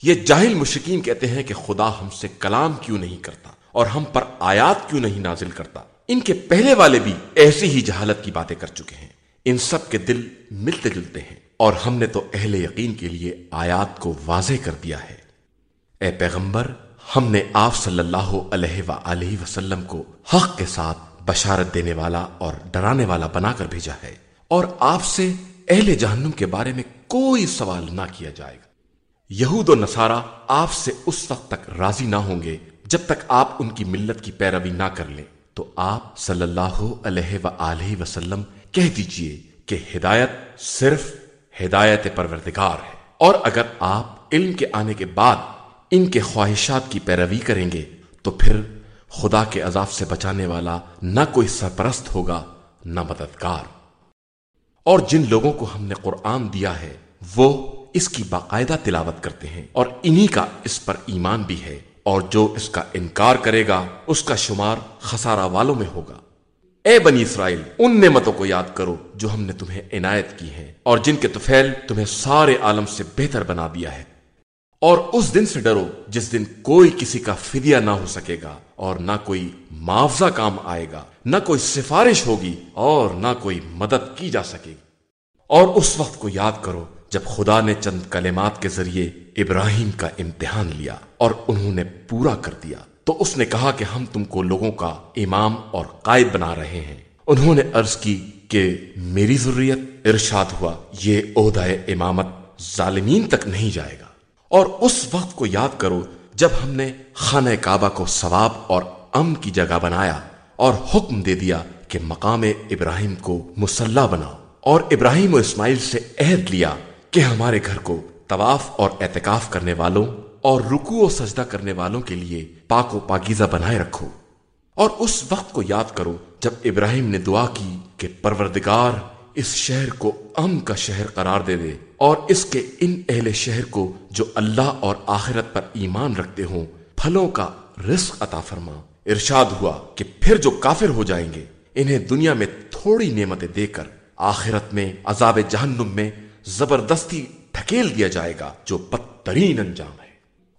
یہ جاہل مشکین کہتے ہیں کہ خدا ہم سے کلام کیوں نہیں کرتا اور ہم پر آیات کیوں نہیں نازل کرتا۔ ان کے پہلے والے بھی ایسی ہی جہالت کی باتیں کر چکے ہیں۔ ان سب کے دل ملتے جلتے ہیں۔ اور ہم نے تو اہل یقین کے لیے آیات کو واضح کر دیا ہے۔ اے پیغمبر، ہم نے آپ صلی اللہ علیہ وآلہ وسلم کو حق کے ساتھ بشارت دینے والا اور ڈرانے والا بنا کر بھیجا ہے اور آپ سے اہل جہنم کے بارے میں کوئی سوال نہ کیا جائے گا۔ یہود و نصارہ آپ سے اس وقت تک راضی نہ ہوں گے جب تک آپ ان کی ملت کی پیروی نہ کر لیں۔ تو آپ صلی اللہ علیہ وآلہ وسلم کہہ دیجیے کہ ہدایت صرف ہدایت پروردگار ہے۔ اور اگر آپ علم کے آنے کے بعد ان کے خواہشات کی پیروی کریں گے تو پھر خدا کے عذاب سے بچانے والا نہ کوئی سرپرست ہوگا، نہ مددگار۔ اور جن لوگوں کو ہم نے قرآن دیا ہے، وہ اس کی باقاعدہ تلاوت کرتے ہیں۔ اور انہی کا اس پر ایمان بھی ہے۔ اور جو اس کا انکار کرے گا، اس کا شمار خسارہ والوں میں ہوگا۔ اے بنی اسرائیل، ان نعمتوں کو یاد کرو جو ہم نے تمہیں عنایت کی ہیں۔ اور جن کے توفیل تمہیں سارے عالم سے بہتر بنا دیا ہے۔ اور اس دن سے ڈرو جس دن کوئی کسی کا فدیہ نہ ہو سکے گا اور نہ کوئی معاوضہ کام آئے گا، نہ کوئی سفارش ہوگی اور نہ کوئی مدد کی جا سکے۔ گی اور اس وقت کو یاد کرو جب خدا نے چند کلمات کے ذریعے ابراہیم کا امتحان لیا اور انہوں نے پورا کر دیا۔ تو اس نے کہا کہ ہم تم کو لوگوں کا امام اور قائد بنا رہے ہیں۔ انہوں نے عرض کی کہ میری ضروریت ارشاد ہوا، یہ عہدہ امامت ظالمین تک نہیں جائے گا۔ اور اس وقت کو یاد کرو جب ہم نے خانہ کعبہ کو ثواب اور ام کی جگہ بنایا اور حکم دے دیا کہ مقام ابراہیم کو مسلح بناؤ اور ابراہیم و اسماعیل سے عہد لیا کہ ہمارے گھر کو طواف اور اعتکاف کرنے والوں اور رکو و سجدہ کرنے والوں کے لیے پاک و پاکیزہ بنائے رکھو۔ اور اس وقت کو یاد کرو جب ابراہیم نے دعا کی کہ پروردگار اس شہر کو ام کا شہر قرار دے دے اور اس کے ان اہل شہر کو جو اللہ اور آخرت پر ایمان رکھتے ہوں، پھلوں کا رزق عطا فرما۔ ارشاد ہوا کہ پھر جو کافر ہو جائیں گے، انہیں دنیا میں تھوڑی نعمتیں دے کر آخرت میں، عذاب جہنم میں زبردستی ٹھکیل دیا جائے گا، جو بدترین انجام ہے۔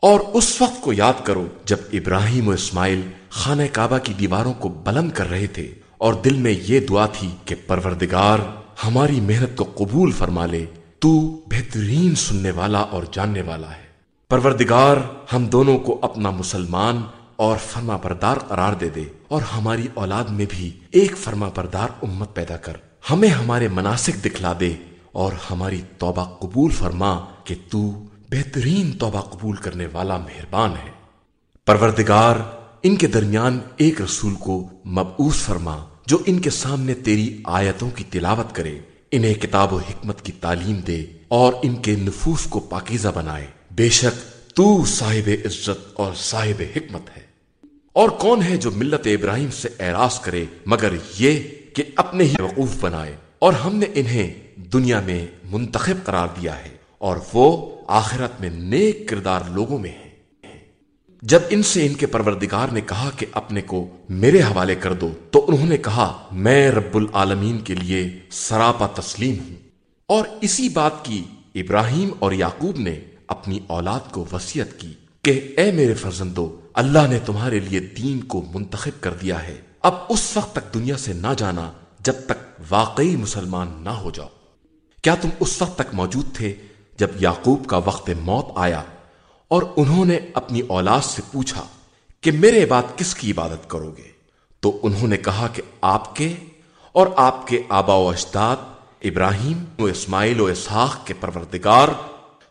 اور اس وقت کو یاد کرو جب ابراہیم و اسماعیل خانہ کعبہ کی دیواروں کو بلند کر رہے تھے اور دل میں یہ دعا تھی کہ پروردگار ہماری محنت کو قبول فرما لے، تو بہترین سننے والا اور جاننے والا ہے۔ پروردگار، ہم دونوں کو اپنا مسلمان اور فرما بردار قرار دے دے اور ہماری اولاد میں بھی ایک فرما بردار امت پیدا کر۔ ہمیں ہمارے مناسک دکھلا دے اور ہماری توبہ قبول فرما کہ تو بہترین توبہ قبول کرنے والا مہربان ہے۔ پروردگار، ان کے درمیان ایک رسول کو مبعوث فرما۔ جو ان کے سامنے تیری آیتوں کی تلاوت کرے، انہیں کتاب و حکمت کی تعلیم دے اور ان کے نفوس کو پاکیزہ بنائے۔ بے شک تو صاحب عزت اور صاحب حکمت ہے۔ اور کون ہے جو ملت ابراہیم سے اعراض کرے، مگر یہ کہ اپنے ہی وقوف بنائے اور ہم نے انہیں دنیا میں منتخب قرار دیا ہے اور وہ آخرت میں نیک کردار لوگوں میں ہیں۔ جب ان سے ان کے پروردگار نے کہا کہ اپنے کو میرے حوالے کر دو، تو انہوں نے کہا، میں رب العالمین کے لیے سراپا تسلیم ہوں۔ اور اسی بات کی ابراہیم اور یعقوب نے اپنی اولاد کو وسیعت کی، کہ اے میرے فرزندو، اللہ نے تمہارے لیے دین کو منتخب کر دیا ہے۔ اب اس وقت تک دنیا سے نہ جانا، جب تک واقعی مسلمان نہ ہو جاؤ۔ کیا تم اس وقت تک موجود تھے جب یعقوب کا وقت موت آیا؟ اور انہوں نے اپنی اولاد سے پوچھا کہ میرے بعد کس کی عبادت کرو گے؟ تو انہوں نے کہا کہ آپ کے اور آپ کے آبا و اجداد ابراہیم و اسماعیل و اسحاق کے پروردگار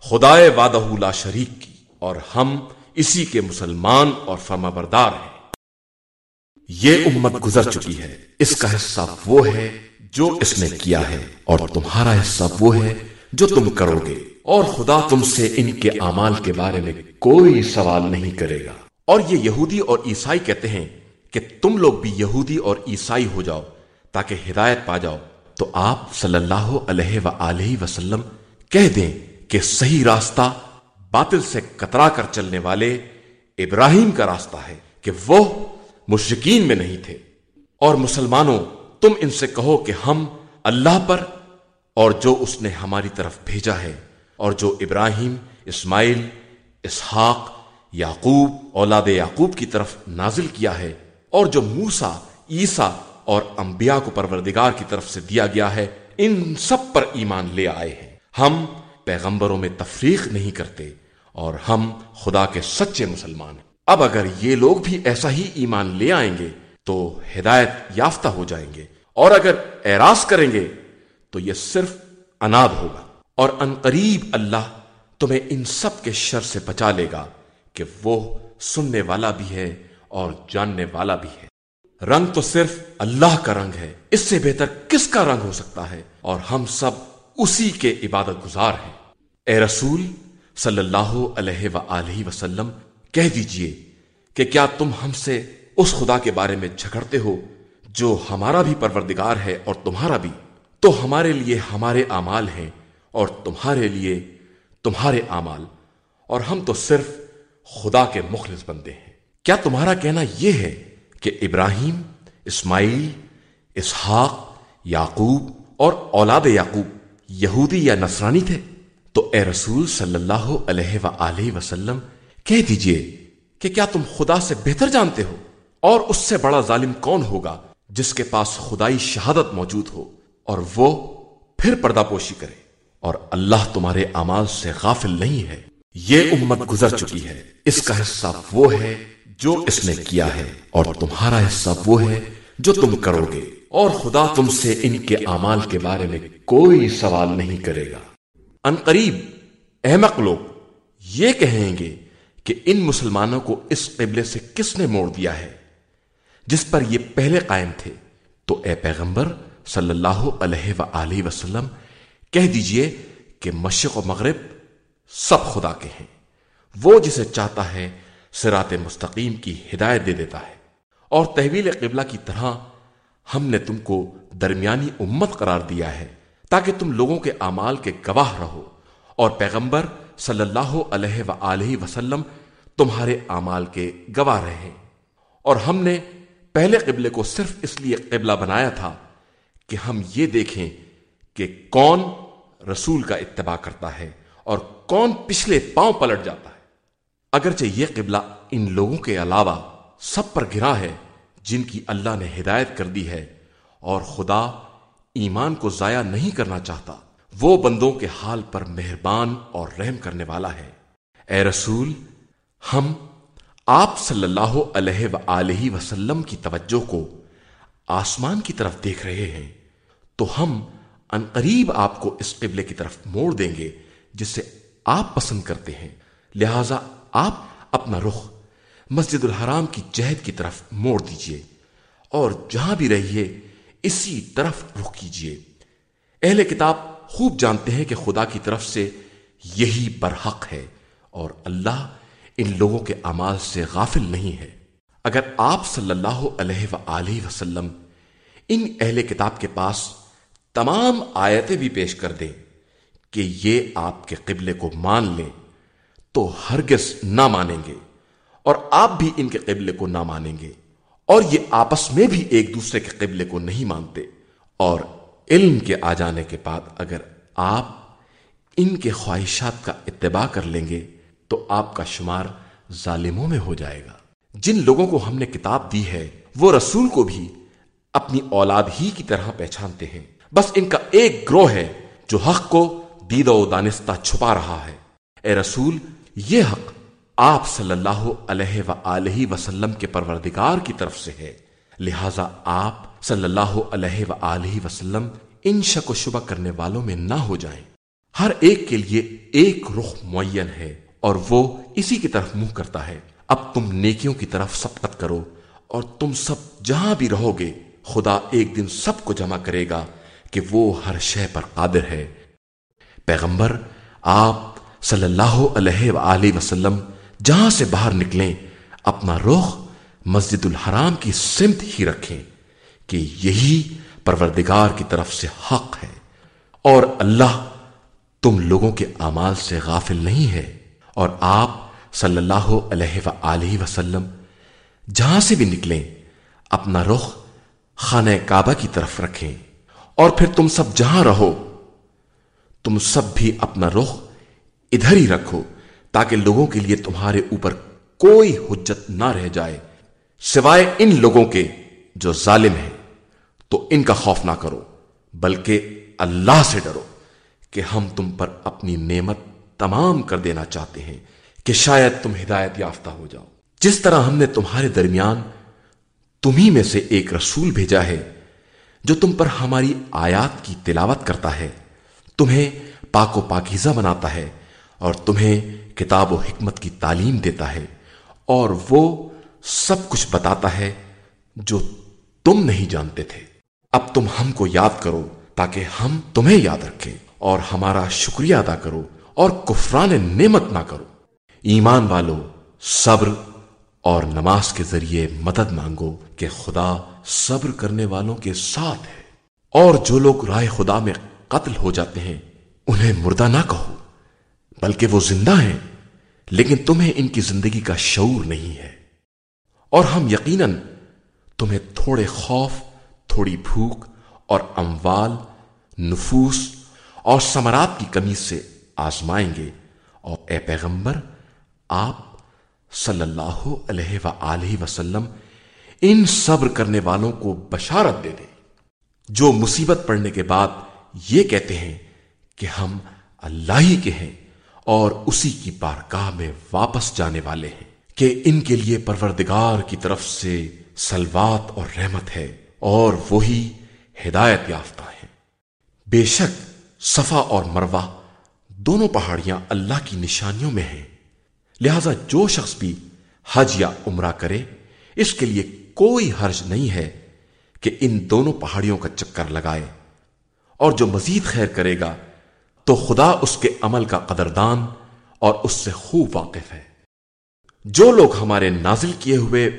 خدائے وعدہ لا شریک کی اور ہم اسی کے مسلمان اور فرما بردار ہیں۔ یہ امت گزر چکی ہے۔ اس کا حصہ وہ ہے جو اس نے کیا ہے اور تمہارا حصہ وہ ہے جو تم کرو گے۔ اور خدا تم سے ان کے اعمال کے بارے میں کوئی سوال نہیں کرے گا۔ اور یہ یہودی اور عیسائی کہتے ہیں کہ تم لوگ بھی یہودی اور عیسائی ہو جاؤ تاکہ ہدایت پا جاؤ۔ تو آپ صلی اللہ علیہ و وسلم کہہ دیں کہ صحیح راستہ باطل سے کترا کر چلنے والے ابراہیم کا راستہ ہے کہ وہ مشرقین میں نہیں تھے۔ اور مسلمانوں، تم ان سے کہو کہ ہم اللہ پر اور جو اس نے ہماری طرف بھیجا ہے اور جو ابراہیم، اسماعیل، اسحاق، یعقوب، اولاد یعقوب کی طرف نازل کیا ہے اور جو موسا عیسا اور انبیاء کو پروردگار کی طرف سے دیا گیا ہے، ان سب پر ایمان لے آئے ہیں۔ ہم پیغمبروں میں تفریق نہیں کرتے اور ہم خدا کے سچے مسلمان ہیں۔ اب اگر یہ لوگ بھی ایسا ہی ایمان لے آئیں گے تو ہدایت یافتہ ہو جائیں گے اور اگر اعراض کریں گے تو یہ صرف اناد ہوگا۔ اور ان قریب اللہ تمہیں ان سب کے شر سے بچا لے گا کہ وہ سننے والا بھی ہے اور جاننے والا بھی ہے۔ رنگ تو صرف اللہ کا رنگ ہے۔ اس سے بہتر کس کا رنگ ہو سکتا ہے؟ اور ہم سب اسی کے عبادت گزار ہیں۔ اے رسول صلی اللہ علیہ و وسلم، کہہ دیجیے کہ کیا تم ہم سے اس خدا کے بارے میں جھگڑتے ہو جو ہمارا بھی پروردگار ہے اور تمہارا بھی؟ تو ہمارے لیے ہمارے اعمال ہیں۔ اور تمہارے لیے تمہارے اعمال، اور ہم تو صرف خدا کے مخلص بندے ہیں۔ کیا تمہارا کہنا یہ ہے کہ ابراہیم، اسماعیل، اسحاق، یعقوب اور اولاد یعقوب یہودی یا نصرانی تھے؟ تو اے رسول صلی اللہ علیہ و وسلم، کہہ دیجیے کہ کیا تم خدا سے بہتر جانتے ہو؟ اور اس سے بڑا ظالم کون ہوگا جس کے پاس خدائی شہادت موجود ہو اور وہ پھر پردہ پوشی کرے؟ اور اللہ تمہارے اعمال سے غافل نہیں ہے۔ یہ امت گزر چکی ہے۔ اس کا حصہ وہ ہے جو اس نے کیا ہے اور تمہارا حصہ وہ ہے جو تم کرو گے۔ اور خدا تم سے ان کے اعمال کے بارے میں کوئی سوال نہیں کرے گا۔ ان قریب احمق لوگ یہ کہیں گے کہ ان مسلمانوں کو اس قبلے سے کس نے موڑ دیا ہے؟ جس پر یہ پہلے قائم تھے۔ تو اے پیغمبر، صلی اللہ علیہ و وسلم کہہ دیجیے کہ مشرق و مغرب سب خدا کے ہیں۔ وہ جسے چاہتا ہے سرات مستقیم کی ہدایت دے دیتا ہے۔ اور تحویل قبلہ کی طرح ہم نے تم کو درمیانی امت قرار دیا ہے تاکہ تم لوگوں کے اعمال کے گواہ رہو اور پیغمبر صلی اللہ علیہ و وسلم تمہارے اعمال کے گواہ رہے اور ہم نے پہلے قبلے کو صرف اس لیے قبلہ بنایا تھا کہ ہم یہ دیکھیں کہ کون رسول کا اتباع کرتا ہے اور کون پچھلے پاؤں پلٹ جاتا ہے۔ اگرچہ یہ قبلہ ان لوگوں کے علاوہ سب پر گرا ہے جن کی اللہ نے ہدایت کر دی ہے اور خدا ایمان کو ضائع نہیں کرنا چاہتا، وہ بندوں کے حال پر مہربان اور رحم کرنے والا ہے۔ اے رسول، ہم آپ صلی اللہ علیہ و وسلم کی توجہ کو آسمان کی طرف دیکھ رہے ہیں، تو ہم ان قریب آپ کو اس قبلے کی طرف موڑ دیں گے جسے آپ پسند کرتے ہیں۔ لہذا آپ اپنا رخ مسجد الحرام کی جہد کی طرف موڑ دیجیے اور جہاں بھی رہیے، اسی طرف رخ کیجیے۔ اہل کتاب خوب جانتے ہیں کہ خدا کی طرف سے یہی برحق ہے اور اللہ ان لوگوں کے اعمال سے غافل نہیں ہے۔ اگر آپ صلی اللہ علیہ و وسلم ان اہل کتاب کے پاس تمام آیتیں بھی پیش کر دیں کہ یہ آپ کے قبلے کو مان لیں تو ہرگز نہ مانیں گے اور آپ بھی ان کے قبلے کو نہ مانیں گے اور یہ آپس میں بھی ایک دوسرے کے قبلے کو نہیں مانتے اور علم کے آ جانے کے بعد اگر آپ ان کے خواہشات کا اتباع کر لیں گے تو آپ کا شمار ظالموں میں ہو جائے گا۔ جن لوگوں کو ہم نے کتاب دی ہے، وہ رسول کو بھی اپنی اولاد ہی کی طرح پہچانتے ہیں۔ بس ان کا ایک گروہ ہے جو حق کو دید و دانستہ چھپا رہا ہے۔ اے رسول، یہ حق آپ صلی اللہ علیہ و وسلم کے پروردگار کی طرف سے ہے۔ لہذا آپ صلی اللہ علیہ و وسلم ان شک و شبہ کرنے والوں میں نہ ہو جائیں۔ ہر ایک کے لیے ایک رخ معین ہے اور وہ اسی کی طرف منہ کرتا ہے۔ اب تم نیکیوں کی طرف سبقت کرو اور تم سب جہاں بھی رہو گے، خدا ایک دن سب کو جمع کرے گا۔ کہ وہ ہر شے پر قادر ہے۔ پیغمبر، آپ صلی اللہ علیہ وآلہ وسلم جہاں سے باہر نکلیں، اپنا رخ مسجد الحرام کی سمت ہی رکھیں کہ یہی پروردگار کی طرف سے حق ہے۔ اور اللہ تم لوگوں کے اعمال سے غافل نہیں ہے۔ اور آپ صلی اللہ علیہ وآلہ وسلم جہاں سے بھی نکلیں، اپنا رخ خانہ کعبہ کی طرف رکھیں۔ اور پھر تم سب جہاں رہو، تم سب بھی اپنا رخ ادھر ہی رکھو، تاکہ لوگوں کے لیے تمہارے اوپر کوئی حجت نہ رہ جائے۔ سوائے ان لوگوں کے جو ظالم ہیں، تو ان کا خوف نہ کرو، بلکہ اللہ سے ڈرو کہ ہم تم پر اپنی نعمت تمام کر دینا چاہتے ہیں، کہ شاید تم ہدایت یافتہ ہو جاؤ۔ جس طرح ہم نے تمہارے درمیان تمہیں میں سے ایک رسول بھیجا ہے جو تم پر ہماری آیات کی تلاوت کرتا ہے، تمہیں پاک و پاکیزہ بناتا ہے اور تمہیں کتاب و حکمت کی تعلیم دیتا ہے اور وہ سب کچھ بتاتا ہے جو تم نہیں جانتے تھے۔ اب تم ہم کو یاد کرو تاکہ ہم تمہیں یاد رکھیں اور ہمارا شکریہ ادا کرو اور کفران نعمت نہ کرو۔ ایمان والو، صبر اور نماز کے ذریعے مدد مانگو کہ خدا صبر کرنے والوں کے ساتھ ہے۔ اور جو لوگ رائے خدا میں قتل ہو جاتے ہیں، انہیں مردہ نہ کہو، بلکہ وہ زندہ ہیں۔ لیکن تمہیں ان کی زندگی کا شعور نہیں ہے۔ اور ہم یقیناً تمہیں تھوڑے خوف، تھوڑی بھوک اور اموال، نفوس اور سمرات کی کمی سے آزمائیں گے۔ اور اے پیغمبر، آپ صلی اللہ علیہ وآلہ وسلم ان صبر کرنے والوں کو بشارت دے دیں جو مصیبت پڑنے کے بعد یہ کہتے ہیں کہ ہم اللہ ہی کے ہیں اور اسی کی بارگاہ میں واپس جانے والے ہیں کہ ان کے لیے پروردگار کی طرف سے سلوات اور رحمت ہے اور وہی ہدایت یافتہ ہے بے شک، صفا اور مروا دونوں پہاڑیاں اللہ کی نشانیوں میں ہیں۔ لہذا جو شخص بھی حج یا عمرہ کرے، اس کے لیے کوئی حرج نہیں ہے کہ ان دونوں پہاڑیوں کا چکر لگائے۔ اور جو مزید خیر کرے گا، تو خدا اس کے عمل کا قدردان اور اس سے خوب واقف ہے۔ جو لوگ ہمارے نازل کیے ہوئے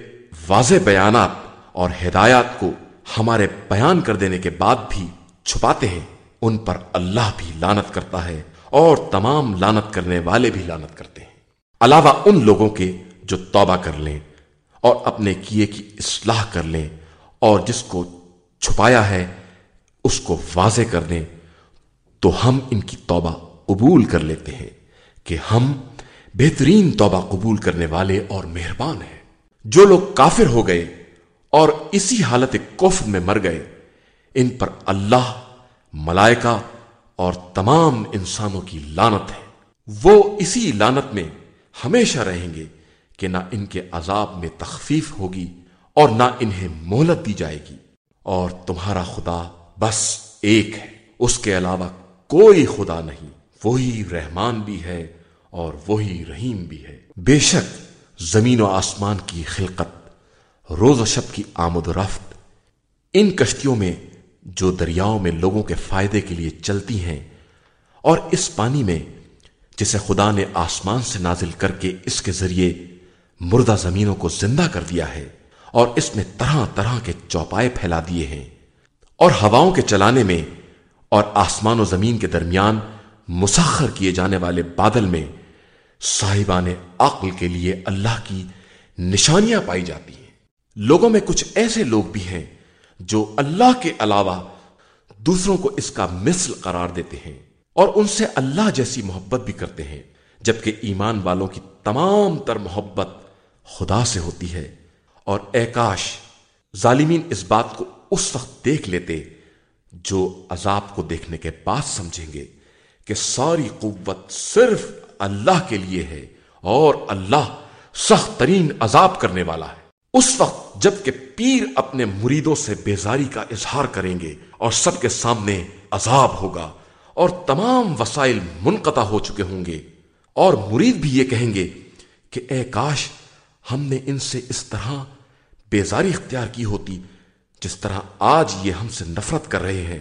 واضح بیانات اور ہدایات کو ہمارے بیان کر دینے کے بعد بھی چھپاتے ہیں، ان پر اللہ بھی لانت کرتا ہے اور تمام لانت کرنے والے بھی لانت کرتے ہیں۔ علاوہ ان لوگوں کے جو توبہ کر لیں اور اپنے کیے کی اصلاح کر لیں اور جس کو چھپایا ہے، اس کو واضح کر دیں، تو ہم ان کی توبہ قبول کر لیتے ہیں کہ ہم بہترین توبہ قبول کرنے والے اور مہربان ہیں۔ جو لوگ کافر ہو گئے اور اسی حالت کفر میں مر گئے، ان پر اللہ، ملائکہ اور تمام انسانوں کی لانت ہے۔ وہ اسی لانت میں ہمیشہ رہیں گے کہ نہ ان کے عذاب میں تخفیف ہوگی اور نہ انہیں مہلت دی جائے گی۔ اور تمہارا خدا بس ایک ہے۔ اس کے علاوہ کوئی خدا نہیں۔ وہی رحمان بھی ہے اور وہی رحیم بھی ہے۔ بے شک زمین و آسمان کی خلقت، روز و شب کی آمد و رفت، ان کشتیوں میں جو دریاؤں میں لوگوں کے فائدے کے لیے چلتی ہیں اور اس پانی میں جسے خدا نے آسمان سے نازل کر کے اس کے ذریعے مردہ زمینوں کو زندہ کر دیا ہے اور اس میں طرح طرح کے چوپائے پھیلا دیے ہیں اور ہواؤں کے چلانے میں اور آسمان و زمین کے درمیان مسخر کیے جانے والے بادل میں صاحبان عقل کے لیے اللہ کی نشانیاں پائی جاتی ہیں۔ لوگوں میں کچھ ایسے لوگ بھی ہیں جو اللہ کے علاوہ دوسروں کو اس کا مثل قرار دیتے ہیں۔ اور ان سے اللہ جیسی محبت بھی کرتے ہیں، جبکہ ایمان والوں کی تمام تر محبت خدا سے ہوتی ہے۔ اور اے کاش، ظالمین اس بات کو اس وقت دیکھ لیتے جو عذاب کو دیکھنے کے بعد سمجھیں گے کہ ساری قوت صرف اللہ کے لیے ہے اور اللہ سخت ترین عذاب کرنے والا ہے۔ اس وقت جبکہ پیر اپنے مریدوں سے بیزاری کا اظہار کریں گے اور سب کے سامنے عذاب ہوگا۔ اور تمام وسائل منقطع ہو چکے ہوں گے اور مرید بھی یہ کہیں گے کہ اے کاش، ہم نے ان سے اس طرح بیزاری اختیار کی ہوتی جس طرح آج یہ ہم سے نفرت کر رہے ہیں۔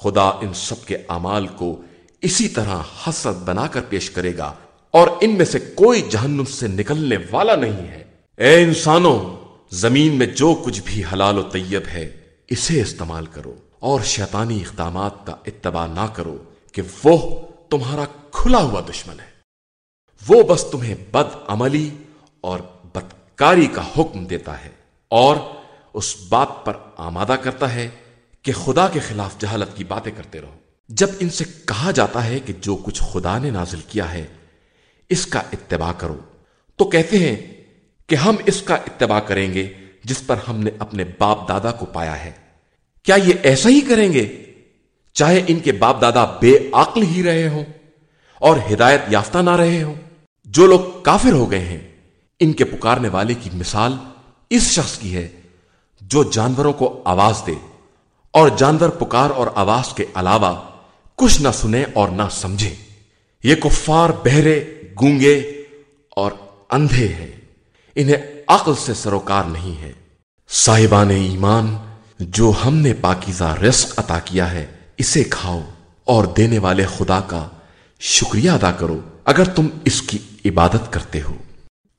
خدا ان سب کے اعمال کو اسی طرح حسد بنا کر پیش کرے گا اور ان میں سے کوئی جہنم سے نکلنے والا نہیں ہے۔ اے انسانوں، زمین میں جو کچھ بھی حلال و طیب ہے، اسے استعمال کرو۔ اور شیطانی اقدامات کا اتباع نہ کرو کہ وہ تمہارا کھلا ہوا دشمن ہے۔ وہ بس تمہیں بد عملی اور بدکاری کا حکم دیتا ہے اور اس بات پر آمادہ کرتا ہے کہ خدا کے خلاف جہالت کی باتیں کرتے رہو۔ جب ان سے کہا جاتا ہے کہ جو کچھ خدا نے نازل کیا ہے، اس کا اتباع کرو۔ تو کہتے ہیں کہ ہم اس کا اتباع کریں گے جس پر ہم نے اپنے باپ دادا کو پایا ہے۔ کیا یہ ایسا ہی کریں گے؟ چاہے ان کے باپ دادا بے عقل ہی رہے ہوں اور ہدایت یافتہ نہ رہے ہوں۔ جو لوگ کافر ہو گئے ہیں، ان کے پکارنے والے کی مثال اس شخص کی ہے جو جانوروں کو آواز دے اور جانور پکار اور آواز کے علاوہ کچھ نہ سنے اور نہ سمجھے۔ یہ کفار بہرے، گونگے اور اندھے ہیں۔ انہیں عقل سے سروکار نہیں ہے۔ صاحبان ایمان جو ہم نے پاکیزہ رزق عطا کیا ہے، اسے کھاؤ اور دینے والے خدا کا شکریہ ادا کرو اگر تم اس کی عبادت کرتے ہو۔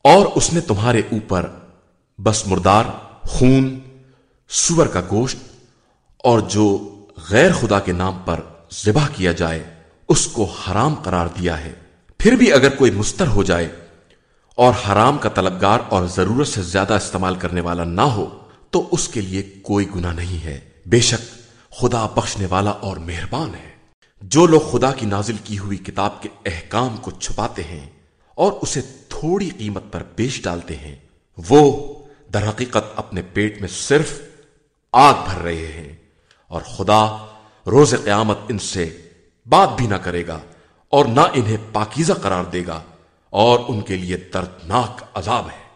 اور اس نے تمہارے اوپر بس مردار، خون، سور کا گوشت اور جو غیر خدا کے نام پر ذبح کیا جائے، اس کو حرام قرار دیا ہے۔ پھر بھی اگر کوئی مستر ہو جائے اور حرام کا طلبگار اور ضرورت سے زیادہ استعمال کرنے والا نہ ہو تو اس کے لیے کوئی گنا نہیں ہے۔ بے شک خدا بخشنے والا اور مہربان ہے۔ جو لوگ خدا کی نازل کی ہوئی کتاب کے احکام کو چھپاتے ہیں اور اسے تھوڑی قیمت پر بیچ ڈالتے ہیں، وہ در حقیقت اپنے پیٹ میں صرف آگ بھر رہے ہیں اور خدا روز قیامت ان سے بات بھی نہ کرے گا اور نہ انہیں پاکیزہ قرار دے گا اور ان کے لیے دردناک عذاب ہے۔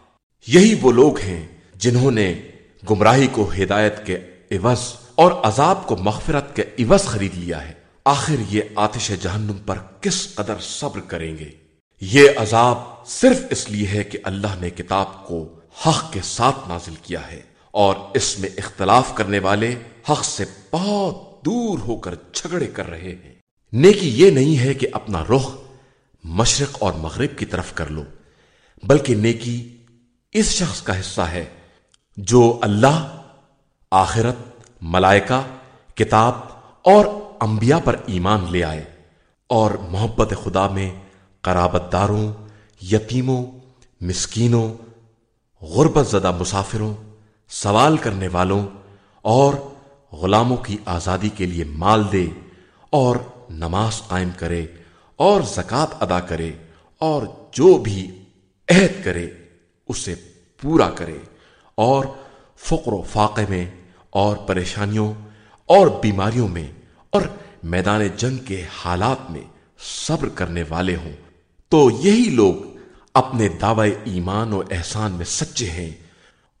یہی وہ لوگ ہیں جنہوں نے گمراہی کو ہدایت کے عوض اور عذاب کو مغفرت کے عوض خرید لیا ہے۔ آخر یہ آتش جہنم پر کس قدر صبر کریں گے؟ یہ عذاب صرف اس لیے ہے کہ اللہ نے کتاب کو حق کے ساتھ نازل کیا ہے اور اس میں اختلاف کرنے والے حق سے بہت دور ہو کر جھگڑے کر رہے ہیں۔ نیکی یہ نہیں ہے کہ اپنا رخ مشرق اور مغرب کی طرف کر لو، بلکہ نیکی اس شخص کا حصہ ہے جو اللہ، آخرت، ملائکہ، کتاب اور انبیاء پر ایمان لے آئے اور محبت خدا میں قرابت داروں، یتیموں، مسکینوں، غربت زدہ مسافروں، سوال کرنے والوں اور غلاموں کی آزادی کے لیے مال دے اور نماز قائم کرے اور زکات ادا کرے اور جو بھی عہد کرے، اسے پورا کرے۔ اور فقر و فاقے میں، اور پریشانیوں، اور بیماریوں میں، اور میدان جنگ کے حالات میں صبر کرنے والے ہوں۔ تو یہی لوگ اپنے دعوی ایمان و احسان میں سچے ہیں،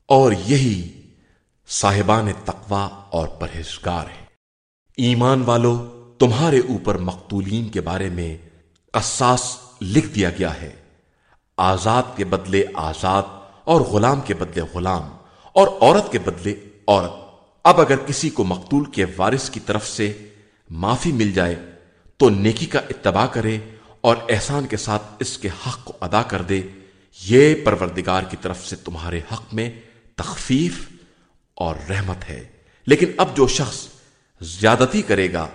اور یہی صاحبان تقوا اور پرہیزگار ہیں۔ ایمان والو، تمہارے اوپر مقتولین کے بارے میں قصاص لکھ دیا گیا ہے۔ آزاد کے بدلے آزاد اور غلام کے بدلے غلام اور عورت کے بدلے عورت۔ اب اگر کسی کو مقتول کے وارث کی طرف سے معافی مل جائے، تو نیکی کا اتباع کرے اور احسان کے ساتھ اس کے حق کو ادا کر دے۔ یہ پروردگار کی طرف سے تمہارے حق میں تخفیف اور رحمت ہے۔ لیکن اب جو شخص زیادتی کرے گا،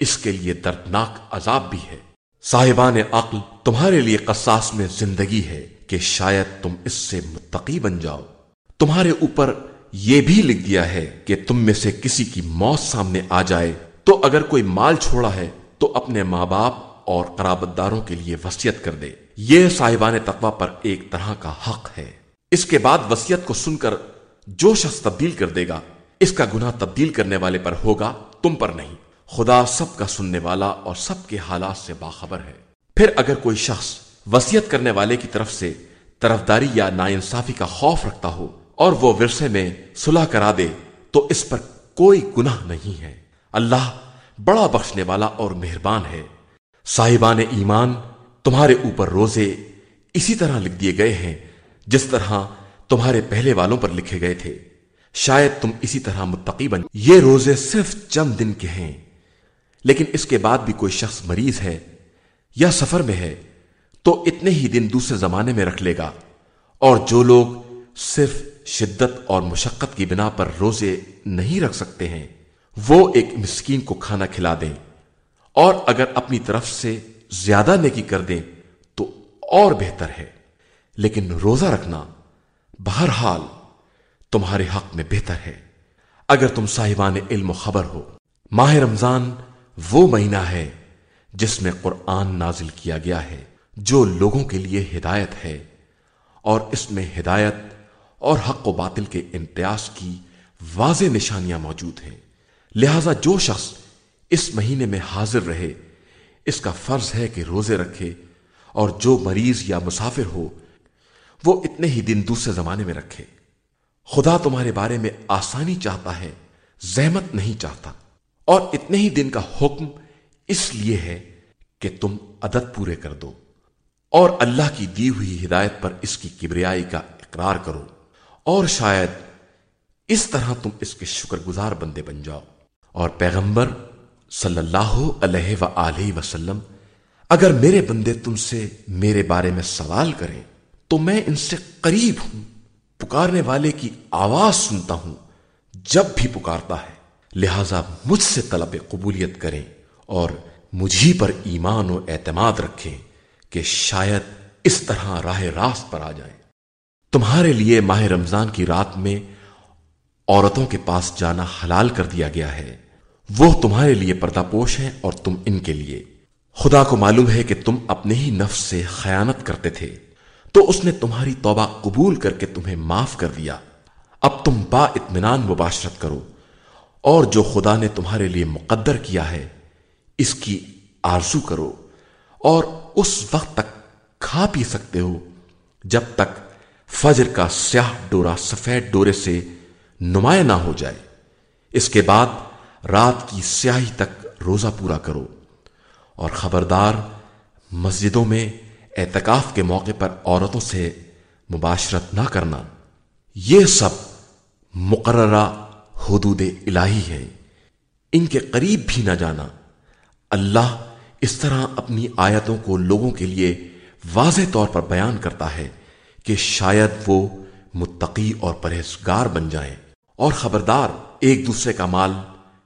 اس کے لیے دردناک عذاب بھی ہے۔ صاحبان عقل تمہارے لیے قصاص میں زندگی ہے۔ کہ شاید تم اس سے متقی بن جاؤ۔ تمہارے اوپر یہ بھی لکھ دیا ہے کہ تم میں سے کسی کی موت سامنے آ جائے۔ تو اگر کوئی مال چھوڑا ہے، تو اپنے ماں باپ اور قرابت داروں کے لیے وسیعت کر دے۔ یہ صاحبان تقوی پر ایک طرح کا حق ہے۔ اس کے بعد وسیعت کو سن کر جو شخص تبدیل کر دے گا، اس کا گناہ تبدیل کرنے والے پر ہوگا، تم پر نہیں۔ خدا سب کا سننے والا اور سب کے حالات سے باخبر ہے۔ پھر اگر کوئی شخص وسیعت کرنے والے کی طرف سے طرفداری یا نا انصافی کا خوف رکھتا ہو اور وہ ورثے میں صلح کرا دے، تو اس پر کوئی گناہ نہیں ہے۔ اللہ بڑا بخشنے والا اور مہربان ہے۔ صاحبان ایمان، تمہارے اوپر روزے اسی طرح لکھ دیے گئے ہیں، جس طرح تمہارے پہلے والوں پر لکھے گئے تھے۔ شاید تم اسی طرح متقی بن۔ یہ روزے صرف چند دن کے ہیں، لیکن اس کے بعد بھی کوئی شخص مریض ہے یا سفر میں ہے۔ تو اتنے ہی دن دوسرے زمانے میں رکھ لے گا۔ اور جو لوگ صرف شدت اور مشقت کی بنا پر روزے نہیں رکھ سکتے ہیں، وہ ایک مسکین کو کھانا کھلا دیں۔ اور اگر اپنی طرف سے زیادہ نیکی کر دیں تو اور بہتر ہے۔ لیکن روزہ رکھنا بہرحال تمہارے حق میں بہتر ہے۔ اگر تم صاحبان علم و خبر ہو، ماہ رمضان وہ مہینہ ہے جس میں قرآن نازل کیا گیا ہے۔ جو لوگوں کے لیے ہدایت ہے اور اس میں ہدایت اور حق و باطل کے امتیاز کی واضح نشانیاں موجود ہیں۔ لہذا جو شخص اس مہینے میں حاضر رہے، اس کا فرض ہے کہ روزے رکھے اور جو مریض یا مسافر ہو، وہ اتنے ہی دن دوسرے زمانے میں رکھے۔ خدا تمہارے بارے میں آسانی چاہتا ہے، زحمت نہیں چاہتا۔ اور اتنے ہی دن کا حکم اس لیے ہے کہ تم عدد پورے کر دو۔ اور اللہ کی دی ہوئی ہدایت پر اس کی کبریائی کا اقرار کرو اور شاید اس طرح تم اس کے شکر گزار بندے بن جاؤ۔ اور پیغمبر صلی اللہ علیہ و وسلم، اگر میرے بندے تم سے میرے بارے میں سوال کریں، تو میں ان سے قریب ہوں، پکارنے والے کی آواز سنتا ہوں جب بھی پکارتا ہے۔ لہذا مجھ سے طلب قبولیت کریں اور مجھے پر ایمان و اعتماد رکھیں۔ کہ شاید اس طرح راہ راست پر آ جائیں تمہارے لیے ماہ رمضان کی رات میں عورتوں کے پاس جانا حلال کر دیا گیا ہے۔ وہ تمہارے لیے پردہ پوش ہیں اور تم ان کے لیے۔ خدا کو معلوم ہے کہ تم اپنے ہی نفس سے خیانت کرتے تھے۔ تو اس نے تمہاری توبہ قبول کر کے تمہیں معاف کر دیا۔ اب تم با اطمینان مباشرت کرو۔ اور جو خدا نے تمہارے لیے مقدر کیا ہے، اس کی آرزو کرو۔ اور اس وقت تک کھا پی سکتے ہو، جب تک فجر کا سیاہ ڈورا سفید ڈورے سے نمایاں نہ ہو جائے۔ اس کے بعد رات کی سیاہی تک روزہ پورا کرو۔ اور خبردار مسجدوں میں اعتکاف کے موقع پر عورتوں سے مباشرت نہ کرنا۔ یہ سب مقررہ حدود الہی ہے ان کے قریب بھی نہ جانا۔ اللہ اس طرح اپنی آیتوں کو لوگوں کے لیے واضح طور پر بیان کرتا ہے کہ شاید وہ متقی اور پرہیزگار بن جائیں اور خبردار ایک دوسرے کا مال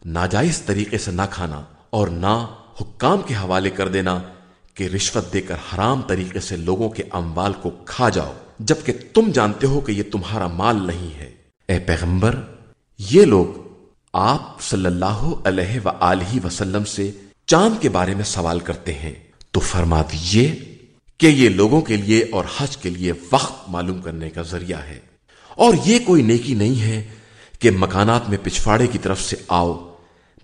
ناجائز طریقے سے نہ کھانا اور نہ حکام کے حوالے کر دینا کہ رشوت دے کر حرام طریقے سے لوگوں کے اموال کو کھا جاؤ، جبکہ تم جانتے ہو کہ یہ تمہارا مال نہیں ہے۔ اے پیغمبر، یہ لوگ آپ صلی اللہ علیہ و وسلم سے چاند کے بارے میں سوال کرتے ہیں، تو فرما دیجیے کہ یہ لوگوں کے لیے اور حج کے لیے وقت معلوم کرنے کا ذریعہ ہے۔ اور یہ کوئی نیکی نہیں ہے کہ مکانات میں پچھواڑے کی طرف سے آؤ،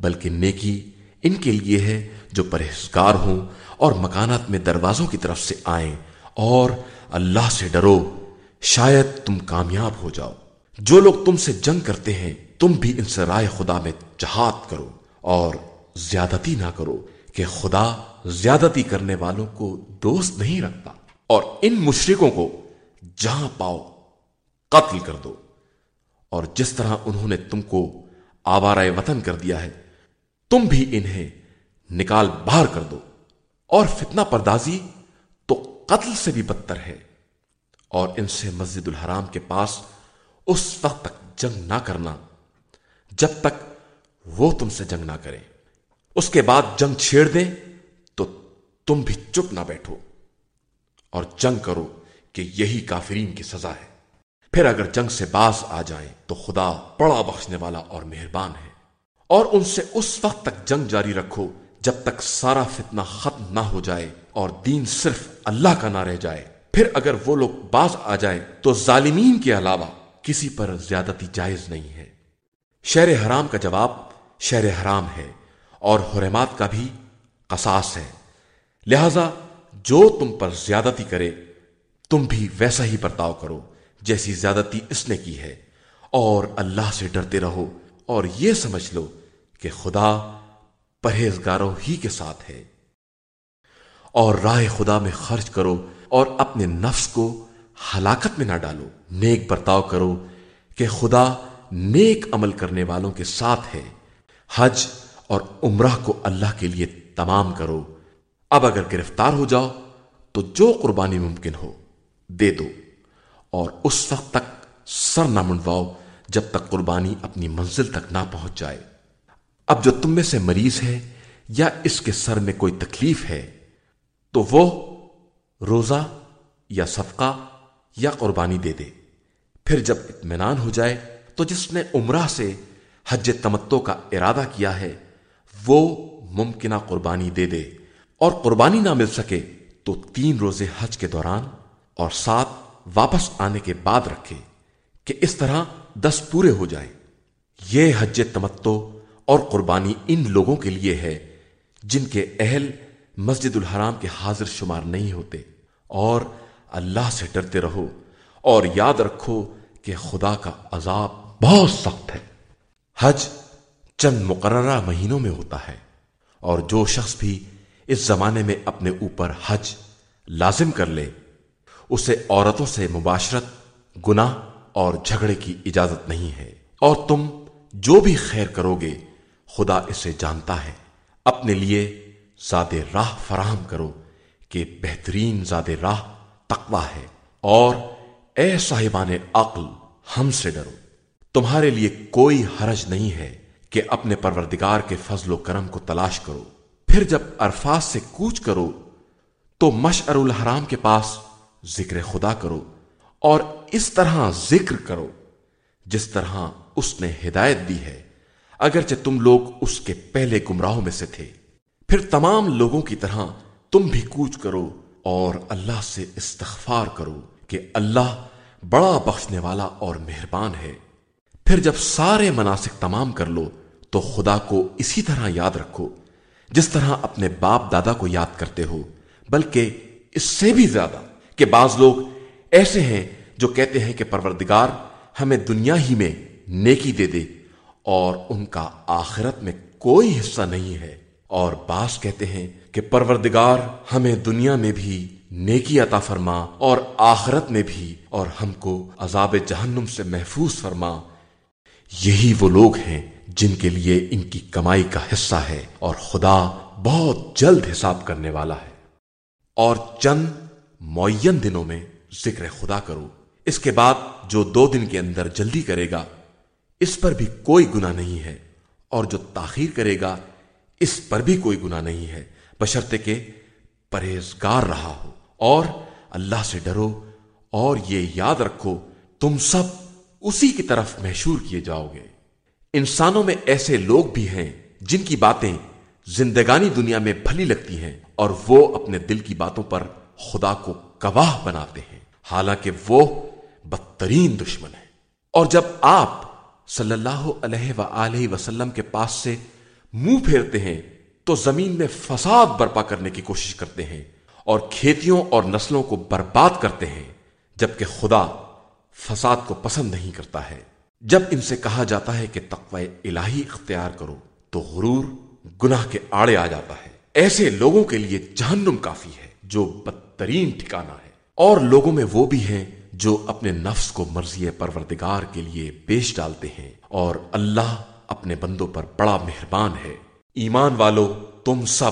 بلکہ نیکی ان کے لیے ہے جو پرہیزگار ہوں اور مکانات میں دروازوں کی طرف سے آئیں اور اللہ سے ڈرو، شاید تم کامیاب ہو جاؤ۔ جو لوگ تم سے جنگ کرتے ہیں، تم بھی ان سے رائے خدا میں جہاد کرو اور زیادتی نہ کرو کہ خدا زیادتی کرنے والوں کو دوست نہیں رکھتا۔ اور ان مشرکوں کو جہاں پاؤ قتل کر دو۔ اور جس طرح انہوں نے تم کو آوارہ وطن کر دیا ہے، تم بھی انہیں نکال باہر کر دو۔ اور فتنہ پردازی تو قتل سے بھی بدتر ہے۔ اور ان سے مسجد الحرام کے پاس اس وقت تک جنگ نہ کرنا، جب تک وہ تم سے جنگ نہ کریں۔ اس کے بعد جنگ چھیڑ دیں تو تم بھی چپ نہ بیٹھو اور جنگ کرو کہ یہی کافرین کی سزا ہے۔ پھر اگر جنگ سے باز آ جائیں تو خدا بڑا بخشنے والا اور مہربان ہے۔ اور ان سے اس وقت تک جنگ جاری رکھو جب تک سارا فتنہ ختم نہ ہو جائے اور دین صرف اللہ کا نہ رہ جائے۔ پھر اگر وہ لوگ باز آ جائیں تو ظالمین کے علاوہ کسی پر زیادتی جائز نہیں ہے۔ شہر حرام کا جواب شہر حرام ہے۔ اور حرمات کا بھی قصاص ہے۔ لہذا جو تم پر زیادتی کرے، تم بھی ویسا ہی برتاؤ کرو جیسی زیادتی اس نے کی ہے۔ اور اللہ سے ڈرتے رہو اور یہ سمجھ لو کہ خدا پرہیزگاروں ہی کے ساتھ ہے۔ اور راہ خدا میں خرچ کرو اور اپنے نفس کو ہلاکت میں نہ ڈالو۔ نیک برتاؤ کرو کہ خدا نیک عمل کرنے والوں کے ساتھ ہے۔ حج اور عمرہ کو اللہ کے لیے تمام کرو۔ اب اگر گرفتار ہو جاؤ، تو جو قربانی ممکن ہو، دے دو۔ اور اس وقت تک سر نہ منڈواؤ جب تک قربانی اپنی منزل تک نہ پہنچ جائے۔ اب جو تم میں سے مریض ہے یا اس کے سر میں کوئی تکلیف ہے، تو وہ روزہ یا صدقہ یا قربانی دے دے۔ پھر جب اطمینان ہو جائے، تو جس نے عمرہ سے حج تمتو کا ارادہ کیا ہے وہ ممکنہ قربانی دے دے اور قربانی نہ مل سکے تو تین روزے حج کے دوران اور سات واپس آنے کے بعد رکھے کہ اس طرح دس پورے ہو جائیں۔ یہ حج تمتو اور قربانی ان لوگوں کے لیے ہے جن کے اہل مسجد الحرام کے حاضر شمار نہیں ہوتے۔ اور اللہ سے ڈرتے رہو اور یاد رکھو کہ خدا کا عذاب بہت سخت ہے۔ حج چند مقررہ مہینوں میں ہوتا ہے اور جو شخص بھی اس زمانے میں اپنے اوپر حج لازم کر لے، اسے عورتوں سے مباشرت، گناہ اور جھگڑے کی اجازت نہیں ہے۔ اور تم جو بھی خیر کرو گے، خدا اسے جانتا ہے۔ اپنے لیے زاد راہ فراہم کرو کہ بہترین زاد راہ تقوا ہے۔ اور اے صاحبان عقل، ہم سے ڈرو۔ تمہارے لیے کوئی حرج نہیں ہے۔ کہ اپنے پروردگار کے فضل و کرم کو تلاش کرو۔ پھر جب عرفات سے کوچ کرو، تو مشعر الحرام کے پاس ذکر خدا کرو اور اس طرح ذکر کرو جس طرح اس نے ہدایت دی ہے۔ اگرچہ تم لوگ اس کے پہلے گمراہوں میں سے تھے، پھر تمام لوگوں کی طرح تم بھی کوچ کرو اور اللہ سے استغفار کرو کہ اللہ بڑا بخشنے والا اور مہربان ہے۔ پھر جب سارے مناسک تمام کر لو تو خدا کو اسی طرح یاد رکھو، جس طرح اپنے باپ دادا کو یاد کرتے ہو، بلکہ اس سے بھی زیادہ کہ بعض لوگ ایسے ہیں جو کہتے ہیں کہ پروردگار ہمیں دنیا ہی میں نیکی دے دے اور ان کا آخرت میں کوئی حصہ نہیں ہے۔ اور بعض کہتے ہیں کہ پروردگار ہمیں دنیا میں بھی نیکی عطا فرما اور آخرت میں بھی اور ہم کو عذاب جہنم سے محفوظ فرما۔ یہی وہ لوگ ہیں جن کے لیے ان کی کمائی کا حصہ ہے اور خدا بہت جلد حساب کرنے والا ہے۔ اور چند معین دنوں میں ذکر خدا کرو۔ اس کے بعد جو دو دن کے اندر جلدی کرے گا، اس پر بھی کوئی گنا نہیں ہے۔ اور جو تاخیر کرے گا، اس پر بھی کوئی گنا نہیں ہے۔ بشرتے کہ پرہیزگار رہا ہو۔ اور اللہ سے ڈرو۔ اور یہ یاد رکھو، تم سب اسی کی طرف محشور کیے جاؤ گے۔ انسانوں میں ایسے لوگ بھی ہیں جن کی باتیں زندگانی دنیا میں بھلی لگتی ہیں اور وہ اپنے دل کی باتوں پر خدا کو گواہ بناتے ہیں۔ حالانکہ وہ بدترین دشمن ہے اور جب آپ صلی اللہ علیہ و وسلم کے پاس سے منہ پھیرتے ہیں، تو زمین میں فساد برپا کرنے کی کوشش کرتے ہیں اور کھیتیوں اور نسلوں کو برباد کرتے ہیں، جبکہ خدا فساد کو پسند نہیں کرتا ہے۔ جب ان سے کہا جاتا ہے کہ تقوی الہی اختیار کرو، تو غرور گناہ کے آڑے آ جاتا ہے۔ ایسے لوگوں کے لیے جہنم کافی ہے، جو بدترین ٹھکانہ ہے۔ اور لوگوں میں وہ بھی ہیں جو اپنے نفس کو مرضی پروردگار کے لیے بیچ ڈالتے ہیں۔ اور اللہ اپنے بندوں پر بڑا مہربان ہے۔ ایمان والو، تم سب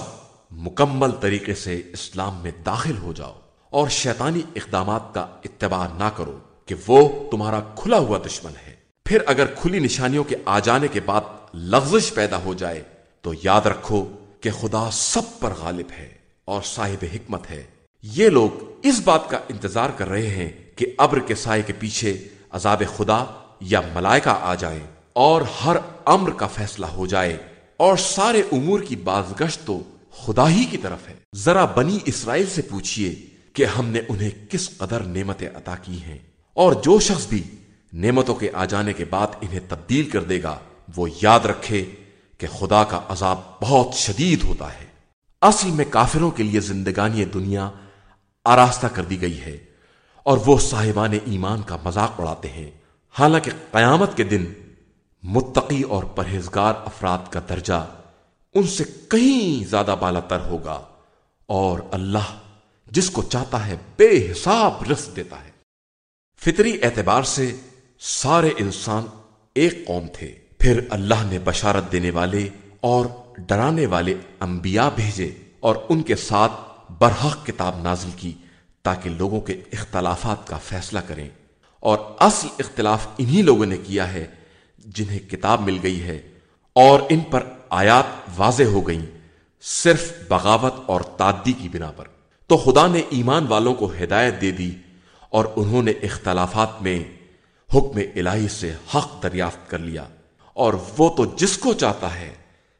مکمل طریقے سے اسلام میں داخل ہو جاؤ۔ اور شیطانی اقدامات کا اتباع نہ کرو کہ وہ تمہارا کھلا ہوا دشمن ہے۔ پھر اگر کھلی نشانیوں کے آ جانے کے بعد لغزش پیدا ہو جائے، تو یاد رکھو کہ خدا سب پر غالب ہے اور صاحب حکمت ہے۔ یہ لوگ اس بات کا انتظار کر رہے ہیں کہ ابر کے سائے کے پیچھے عذاب خدا یا ملائکہ آ جائیں اور ہر امر کا فیصلہ ہو جائے اور سارے امور کی بازگشت تو خدا ہی کی طرف ہے۔ ذرا بنی اسرائیل سے پوچھئے کہ ہم نے انہیں کس قدر نعمتیں عطا کی ہیں اور جو شخص بھی نعمتوں کے آ جانے کے بعد انہیں تبدیل کر دے گا، وہ یاد رکھے کہ خدا کا عذاب بہت شدید ہوتا ہے۔ اصل میں کافروں کے لیے زندگانی دنیا آراستہ کر دی گئی ہے اور وہ صاحبان ایمان کا مذاق اڑاتے ہیں۔ حالانکہ قیامت کے دن متقی اور پرہیزگار افراد کا درجہ ان سے کہیں زیادہ بالا تر ہوگا اور اللہ جس کو چاہتا ہے بے حساب رس دیتا ہے۔ فطری اعتبار سے سارے انسان ایک قوم تھے۔ پھر اللہ نے بشارت دینے والے اور ڈرانے والے انبیاء بھیجے اور ان کے ساتھ برحق کتاب نازل کی تاکہ لوگوں کے اختلافات کا فیصلہ کریں۔ اور اصل اختلاف انہی لوگوں نے کیا ہے جنہیں کتاب مل گئی ہے اور ان پر آیات واضح ہو گئیں صرف بغاوت اور تعدی کی بنا پر۔ تو خدا نے ایمان والوں کو ہدایت دے دی اور انہوں نے اختلافات میں حکم الہی سے حق دریافت کر لیا اور وہ تو جس کو چاہتا ہے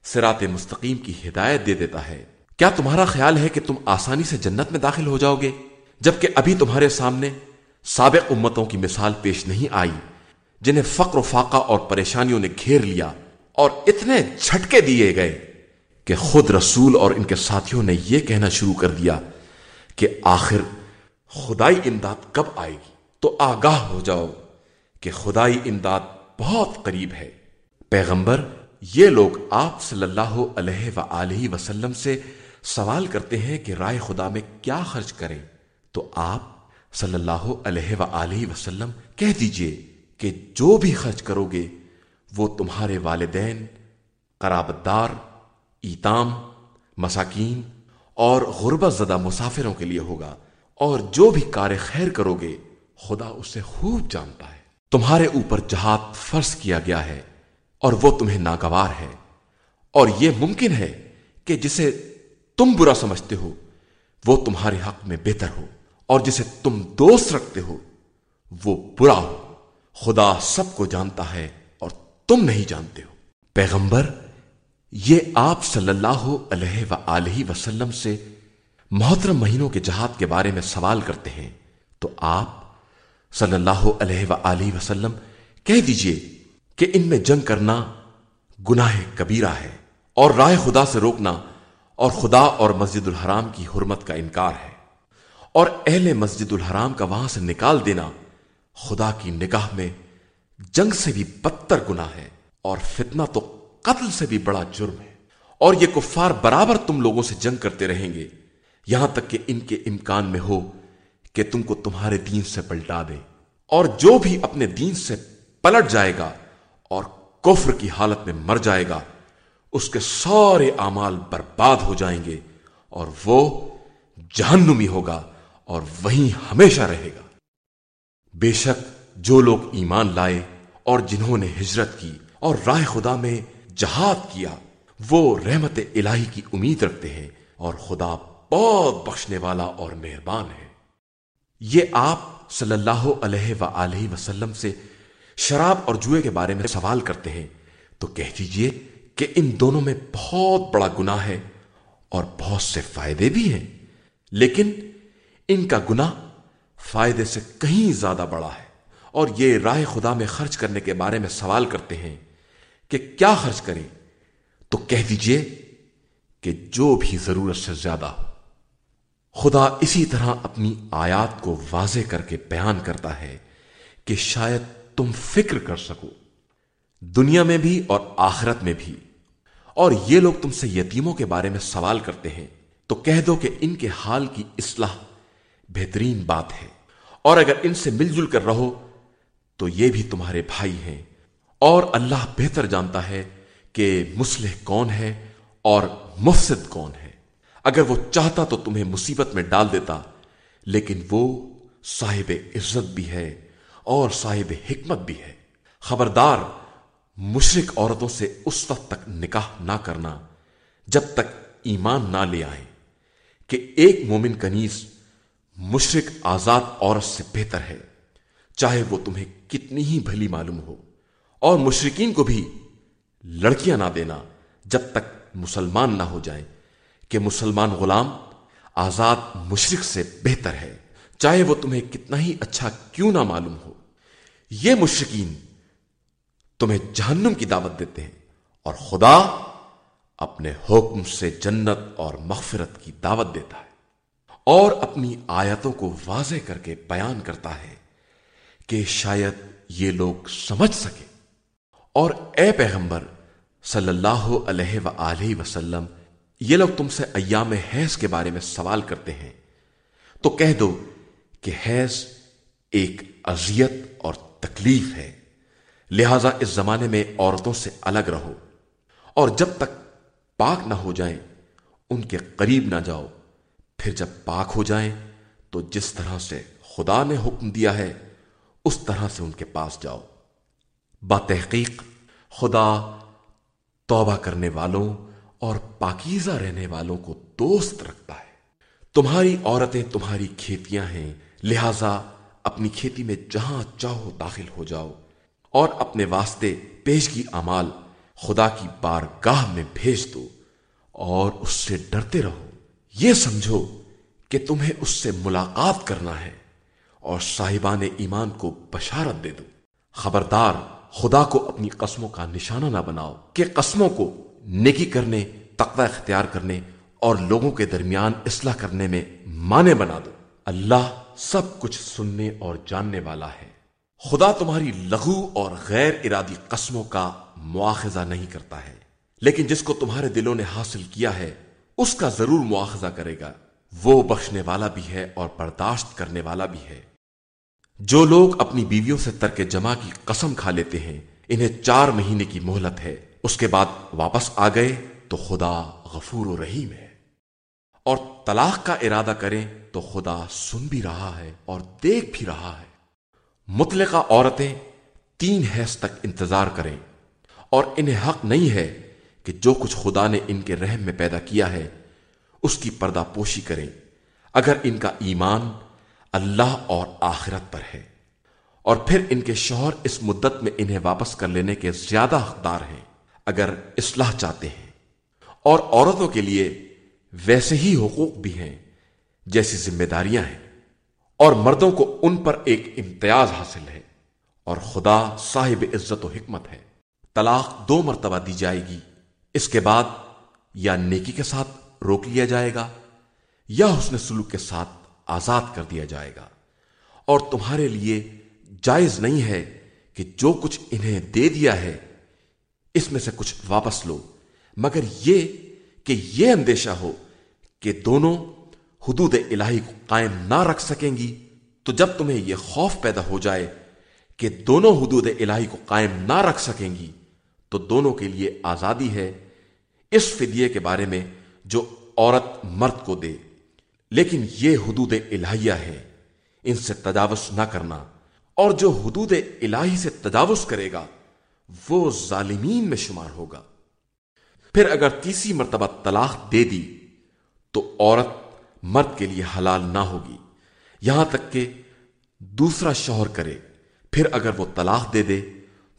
سرات مستقیم کی ہدایت دے دیتا ہے۔ کیا تمہارا خیال ہے کہ تم آسانی سے جنت میں داخل ہو جاؤ گے؟ جبکہ ابھی تمہارے سامنے سابق امتوں کی مثال پیش نہیں آئی، جنہیں فقر و فاقہ اور پریشانیوں نے گھیر لیا اور اتنے جھٹکے دیے گئے کہ خود رسول اور ان کے ساتھیوں نے یہ کہنا شروع کر دیا کہ آخر خدائی امداد کب آئے گی؟ تو آگاہ ہو جاؤ۔ کہ خدائی امداد بہت قریب ہے۔ پیغمبر یہ لوگ آپ صلی اللہ علیہ و وسلم سے سوال کرتے ہیں کہ رائے خدا میں کیا خرچ کریں۔ تو آپ صلی اللہ علیہ و وسلم کہہ دیجیے کہ جو بھی خرچ کرو گے، وہ تمہارے والدین قرابت دار ایتام، مساکین اور غربت زدہ مسافروں کے لیے ہوگا۔ اور جو بھی کار خیر کرو گے، خدا اسے خوب جانتا ہے۔ تمہارے اوپر جہاد فرض کیا گیا ہے اور وہ تمہیں ناگوار ہے۔ اور یہ ممکن ہے کہ جسے تم برا سمجھتے ہو، وہ تمہارے حق میں بہتر ہو۔ اور جسے تم دوست رکھتے ہو، وہ برا ہو۔ خدا سب کو جانتا ہے اور تم نہیں جانتے ہو۔ پیغمبر، یہ آپ صلی اللہ علیہ و وسلم سے محترم مہینوں کے جہاد کے بارے میں سوال کرتے ہیں۔ تو آپ صلی اللہ علیہ و وسلم، کہہ دیجیے کہ ان میں جنگ کرنا گناہ کبیرہ ہے اور رائے خدا سے روکنا اور خدا اور مسجد الحرام کی حرمت کا انکار ہے اور اہل مسجد الحرام کا وہاں سے نکال دینا خدا کی نگاہ میں جنگ سے بھی بدتر گناہ ہے اور فتنہ تو قتل سے بھی بڑا جرم ہے اور یہ کفار برابر تم لوگوں سے جنگ کرتے رہیں گے، یہاں تک کہ ان کے امکان میں ہو کہ تم کو تمہارے دین سے پلٹا دے۔ اور جو بھی اپنے دین سے پلٹ جائے گا اور کفر کی حالت میں مر جائے گا، اس کے سارے اعمال برباد ہو جائیں گے اور وہ جہنمی ہوگا اور وہیں ہمیشہ رہے گا۔ بے شک جو لوگ ایمان لائے اور جنہوں نے ہجرت کی اور راہ خدا میں جہاد کیا، وہ رحمت الہی کی امید رکھتے ہیں اور خدا بہت بخشنے والا اور مہربان ہے۔ یہ آپ صلی اللہ علیہ و وسلم سے شراب اور جوئے کے بارے میں سوال کرتے ہیں، تو کہہ دیجیے کہ ان دونوں میں بہت بڑا گنا ہے اور بہت سے فائدے بھی ہیں۔ لیکن ان کا گنا فائدے سے کہیں زیادہ بڑا ہے۔ اور یہ راہ خدا میں خرچ کرنے کے بارے میں سوال کرتے ہیں کہ کیا خرچ کریں؟ تو کہہ دیجیے کہ جو بھی ضرورت سے زیادہ ہو۔ خدا اسی طرح اپنی آیات کو واضح کر کے بیان کرتا ہے کہ شاید تم فکر کر سکو، دنیا میں بھی اور آخرت میں بھی۔ اور یہ لوگ تم سے یتیموں کے بارے میں سوال کرتے ہیں، تو کہہ دو کہ ان کے حال کی اصلاح بہترین بات ہے۔ اور اگر ان سے مل جل کر رہو، تو یہ بھی تمہارے بھائی ہیں۔ اور اللہ بہتر جانتا ہے کہ مسلح کون ہے اور مفسد کون ہے۔ اگر وہ چاہتا تو تمہیں مصیبت میں ڈال دیتا، لیکن وہ صاحب عزت بھی ہے اور صاحب حکمت بھی ہے۔ خبردار مشرق عورتوں سے اس وقت تک نکاح نہ کرنا جب تک ایمان نہ لے آئے کہ ایک مومن کنیز مشرق آزاد عورت سے بہتر ہے، چاہے وہ تمہیں کتنی ہی بھلی معلوم ہو۔ اور مشرقین کو بھی لڑکیاں نہ دینا جب تک مسلمان نہ ہو جائیں۔ کہ مسلمان غلام آزاد مشرق سے بہتر ہے، چاہے وہ تمہیں کتنا ہی اچھا کیوں نہ معلوم ہو۔ یہ مشرقین تمہیں جہنم کی دعوت دیتے ہیں اور خدا اپنے حکم سے جنت اور مغفرت کی دعوت دیتا ہے۔ اور اپنی آیتوں کو واضح کر کے بیان کرتا ہے کہ شاید یہ لوگ سمجھ سکے اور اے پیغمبر، صلی اللہ علیہ و وسلم یہ لوگ تم سے ایام حیض کے بارے میں سوال کرتے ہیں۔ تو کہہ دو کہ حیض ایک اذیت اور تکلیف ہے۔ لہذا اس زمانے میں عورتوں سے الگ رہو۔ اور جب تک پاک نہ ہو جائیں، ان کے قریب نہ جاؤ۔ پھر جب پاک ہو جائیں، تو جس طرح سے خدا نے حکم دیا ہے، اس طرح سے ان کے پاس جاؤ۔ بتحقیق خدا توبہ کرنے والوں اور پاکیزہ رہنے والوں کو دوست رکھتا ہے۔ تمہاری عورتیں تمہاری کھیتیاں ہیں، لہذا اپنی کھیتی میں جہاں چاہو داخل ہو جاؤ۔ اور اپنے واسطے پیشگی امال خدا کی بار گاہ میں بھیج دو اور اس سے ڈرتے رہو۔ یہ سمجھو کہ تمہیں اس سے ملاقات کرنا ہے اور صاحبان ایمان کو بشارت دے دو۔ خبردار، خدا کو اپنی قسموں کا نشانہ نہ بناؤ کہ قسموں کو نیکی کرنے، تقوی اختیار کرنے اور لوگوں کے درمیان اصلاح کرنے میں مانے بنا دو۔ اللہ سب کچھ سننے اور جاننے والا ہے۔ خدا تمہاری لغو اور غیر ارادی قسموں کا مواخذہ نہیں کرتا ہے۔ لیکن جس کو تمہارے دلوں نے حاصل کیا ہے، اس کا ضرور مواخذہ کرے گا۔ وہ بخشنے والا بھی ہے اور برداشت کرنے والا بھی ہے۔ جو لوگ اپنی بیویوں سے ترک جمع کی قسم کھا لیتے ہیں، انہیں چار مہینے کی مہلت ہے۔ اس کے بعد واپس آ گئے تو خدا غفور و رحیم ہے۔ اور طلاق کا ارادہ کریں تو خدا سن بھی رہا ہے اور دیکھ بھی رہا ہے۔ مطلقہ عورتیں تین حیض تک انتظار کریں۔ اور انہیں حق نہیں ہے کہ جو کچھ خدا نے ان کے رحم میں پیدا کیا ہے، اس کی پردہ پوشی کریں۔ اگر ان کا ایمان اللہ اور آخرت پر ہے۔ اور پھر ان کے شوہر اس مدت میں انہیں واپس کر لینے کے زیادہ حقدار ہیں۔ اگر اصلاح چاہتے ہیں، اور عورتوں کے لیے ویسے ہی حقوق بھی ہیں، جیسی ذمہ داریاں ہیں، اور مردوں کو ان پر ایک امتیاز حاصل ہے، اور خدا صاحب عزت و حکمت ہے۔ طلاق دو مرتبہ دی جائے گی، اس کے بعد یا نیکی کے ساتھ روک لیا جائے گا، یا حسن سلوک کے ساتھ آزاد کر دیا جائے گا۔ اور تمہارے لیے جائز نہیں ہے کہ جو کچھ انہیں دے دیا ہے اس میں سے کچھ واپس لو۔ مگر یہ کہ یہ اندیشہ ہو کہ دونوں حدود الہی کو قائم نہ رکھ سکیں گی، تو جب تمہیں یہ خوف پیدا ہو جائے کہ دونوں حدود الہی کو قائم نہ رکھ سکیں گی، تو دونوں کے لیے آزادی ہے اس فدیے کے بارے میں جو عورت مرد کو دے۔ لیکن یہ حدود الہیہ ہے، ان سے تجاوز نہ کرنا۔ اور جو حدود الہی سے تجاوز کرے گا وہ ظالمین میں شمار ہوگا۔ پھر اگر تیسری مرتبہ طلاق دے دی، تو عورت مرد کے لیے حلال نہ ہوگی۔ یہاں تک کہ دوسرا شوہر کرے، پھر اگر وہ طلاق دے دے،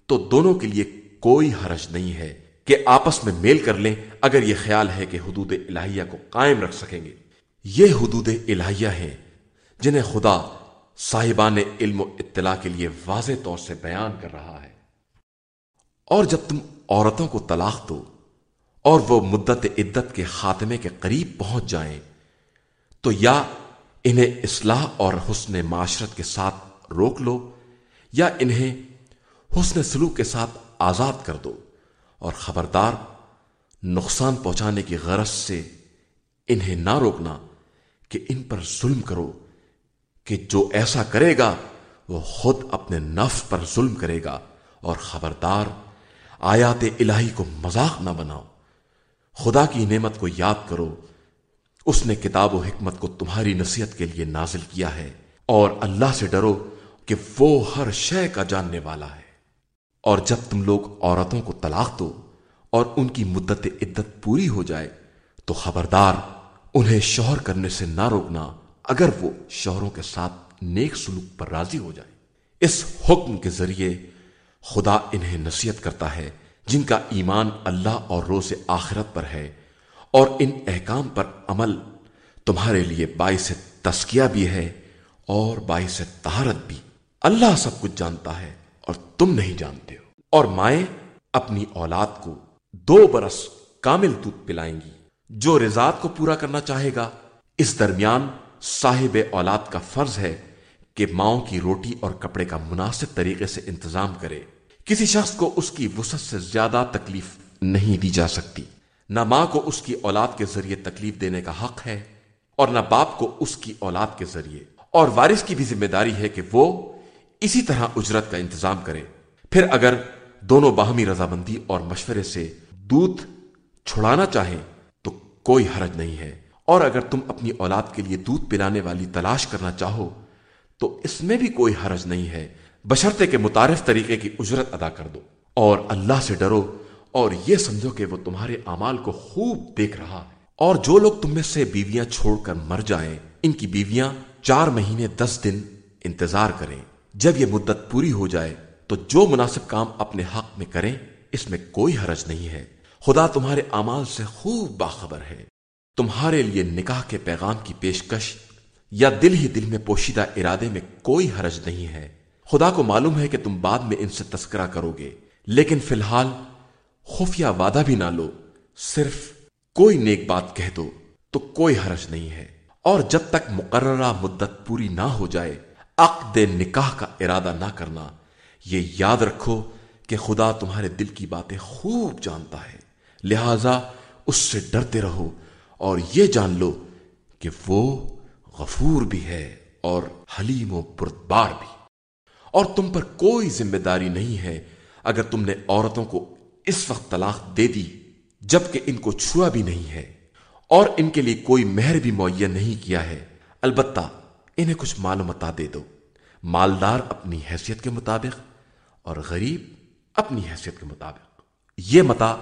تو دونوں کے لیے کوئی حرج نہیں ہے کہ آپس میں میل کر لیں، اگر یہ خیال ہے کہ حدود الہیہ کو قائم رکھ سکیں گے۔ یہ حدود الہیہ ہیں جنہیں خدا صاحبان علم و اطلاع کے لیے واضح طور سے بیان کر رہا ہے۔ اور جب تم عورتوں کو طلاق دو اور وہ مدت عدت کے خاتمے کے قریب پہنچ جائیں، تو یا انہیں اصلاح اور حسن معاشرت کے ساتھ روک لو، یا انہیں حسن سلوک کے ساتھ آزاد کر دو اور خبردار نقصان پہنچانے کی غرض سے انہیں نہ روکنا کہ ان پر ظلم کرو کہ جو ایسا کرے گا وہ خود اپنے نفس پر ظلم کرے گا اور خبردار آیات الہی کو مذاق نہ بناؤ۔ خدا کی نعمت کو یاد کرو۔ اس نے کتاب و حکمت کو تمہاری نصیحت کے لیے نازل کیا ہے۔ اور اللہ سے ڈرو کہ وہ ہر شے کا جاننے والا ہے۔ اور جب تم لوگ عورتوں کو طلاق دو اور ان کی مدت عدت پوری ہو جائے، تو خبردار، انہیں شوہر کرنے سے نہ روکنا اگر وہ شوہروں کے ساتھ نیک سلوک پر راضی ہو جائے۔ اس حکم کے ذریعے خدا انہیں نصیحت کرتا ہے، جن کا ایمان اللہ اور روز آخرت پر ہے۔ اور ان احکام پر عمل تمہارے لیے باعث تسکیہ بھی ہے اور باعث تہارت بھی۔ اللہ سب کچھ جانتا ہے اور تم نہیں جانتے ہو۔ اور مائیں اپنی اولاد کو دو برس کامل دودھ پلائیں گی۔ جو رضاط کو پورا کرنا چاہے گا، اس درمیان صاحب اولاد کا فرض ہے کہ ماؤں کی روٹی اور کپڑے کا مناسب طریقے سے انتظام کرے۔ کسی شخص کو اس کی وسعت سے زیادہ تکلیف نہیں دی جا سکتی۔ نہ ماں کو اس کی اولاد کے ذریعے تکلیف دینے کا حق ہے اور نہ باپ کو اس کی اولاد کے ذریعے۔ اور وارث کی بھی ذمہ داری ہے کہ وہ اسی طرح اجرت کا انتظام کرے۔ پھر اگر دونوں باہمی رضامندی اور مشورے سے دودھ چھڑانا چاہیں تو کوئی حرج نہیں ہے۔ اور اگر تم اپنی اولاد کے لیے دودھ پلانے والی تلاش کرنا چاہو تو اس میں بھی کوئی حرج نہیں ہے۔ بشرطے کے متعارف طریقے کی اجرت ادا کر دو۔ اور اللہ سے ڈرو اور یہ سمجھو کہ وہ تمہارے اعمال کو خوب دیکھ رہا ہے۔ اور جو لوگ تم میں سے بیویاں چھوڑ کر مر جائیں، ان کی بیویاں چار مہینے دس دن انتظار کریں۔ جب یہ مدت پوری ہو جائے تو جو مناسب کام اپنے حق میں کریں، اس میں کوئی حرج نہیں ہے۔ خدا تمہارے اعمال سے خوب باخبر ہے۔ تمہارے لیے نکاح کے پیغام کی پیشکش یا دل ہی دل میں پوشیدہ ارادے میں کوئی حرج نہیں ہے۔ خدا کو معلوم ہے کہ تم بعد میں ان سے تذکرہ کرو گے، لیکن فی الحال خفیہ وعدہ بھی نہ لو، صرف کوئی نیک بات کہہ دو تو کوئی حرج نہیں ہے۔ اور جب تک مقررہ مدت پوری نہ ہو جائے، عقد نکاح کا ارادہ نہ کرنا، یہ یاد رکھو کہ خدا تمہارے دل کی باتیں خوب جانتا ہے۔ لہذا اس سے ڈرتے رہو اور یہ جان لو کہ وہ غفور بھی ہے اور حلیم و بردبار بھی۔ اور تم پر کوئی ذمہ داری نہیں ہے اگر تم نے عورتوں کو اس وقت طلاق دے دی جبکہ ان کو چھوا بھی نہیں ہے اور ان کے لیے کوئی مہر بھی معین نہیں کیا ہے۔ البتہ انہیں کچھ معلومات دے دو۔ مالدار اپنی حیثیت کے مطابق اور غریب اپنی حیثیت کے مطابق۔ یہ متا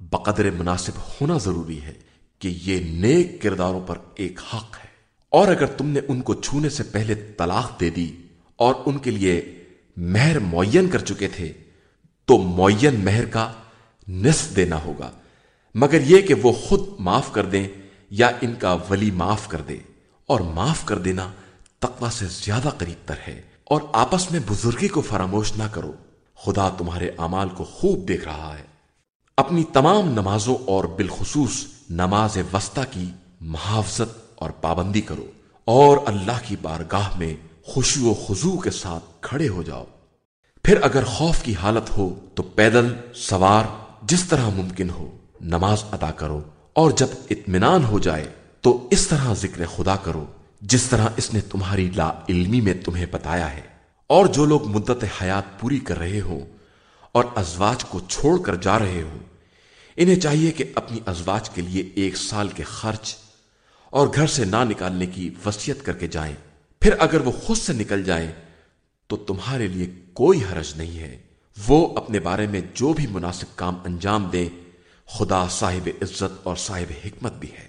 بقدر مناسب ہونا ضروری ہے کہ یہ نیک کرداروں پر ایک حق ہے۔ اور اگر تم نے ان کو چھونے سے پہلے طلاق دے دی اور ان کے لیے مہر معین کر چکے تھے، تو معین مہر کا نصف دینا ہوگا۔ مگر یہ کہ وہ خود معاف کر دیں یا ان کا ولی معاف کر دے، اور معاف کر دینا تقوی سے زیادہ قریب تر ہے۔ اور آپس میں بزرگی کو فراموش نہ کرو۔ خدا تمہارے اعمال کو خوب دیکھ رہا ہے۔ اپنی تمام نمازوں اور بالخصوص نماز وسطی کی محافظت اور پابندی کرو۔ اور اللہ کی بارگاہ میں خوشی و خزو کے ساتھ کھڑے ہو جاؤ۔ پھر اگر خوف کی حالت ہو تو پیدل، سوار، جس طرح ممکن ہو، نماز ادا کرو۔ اور جب اطمینان ہو جائے تو اس طرح ذکر خدا کرو، جس طرح اس نے تمہاری لا علمی میں تمہیں بتایا ہے۔ اور جو لوگ مدت حیات پوری کر رہے ہوں اور ازواج کو چھوڑ کر جا رہے ہوں، انہیں چاہیے کہ اپنی ازواج کے لیے ایک سال کے خرچ اور گھر سے نہ نکالنے کی وسیعت کر کے جائیں۔ پھر اگر وہ خود سے نکل جائیں تو تمہارے لیے کوئی حرج نہیں ہے۔ وہ اپنے بارے میں جو بھی مناسب کام انجام دے خدا صاحب عزت اور صاحب حکمت بھی ہے۔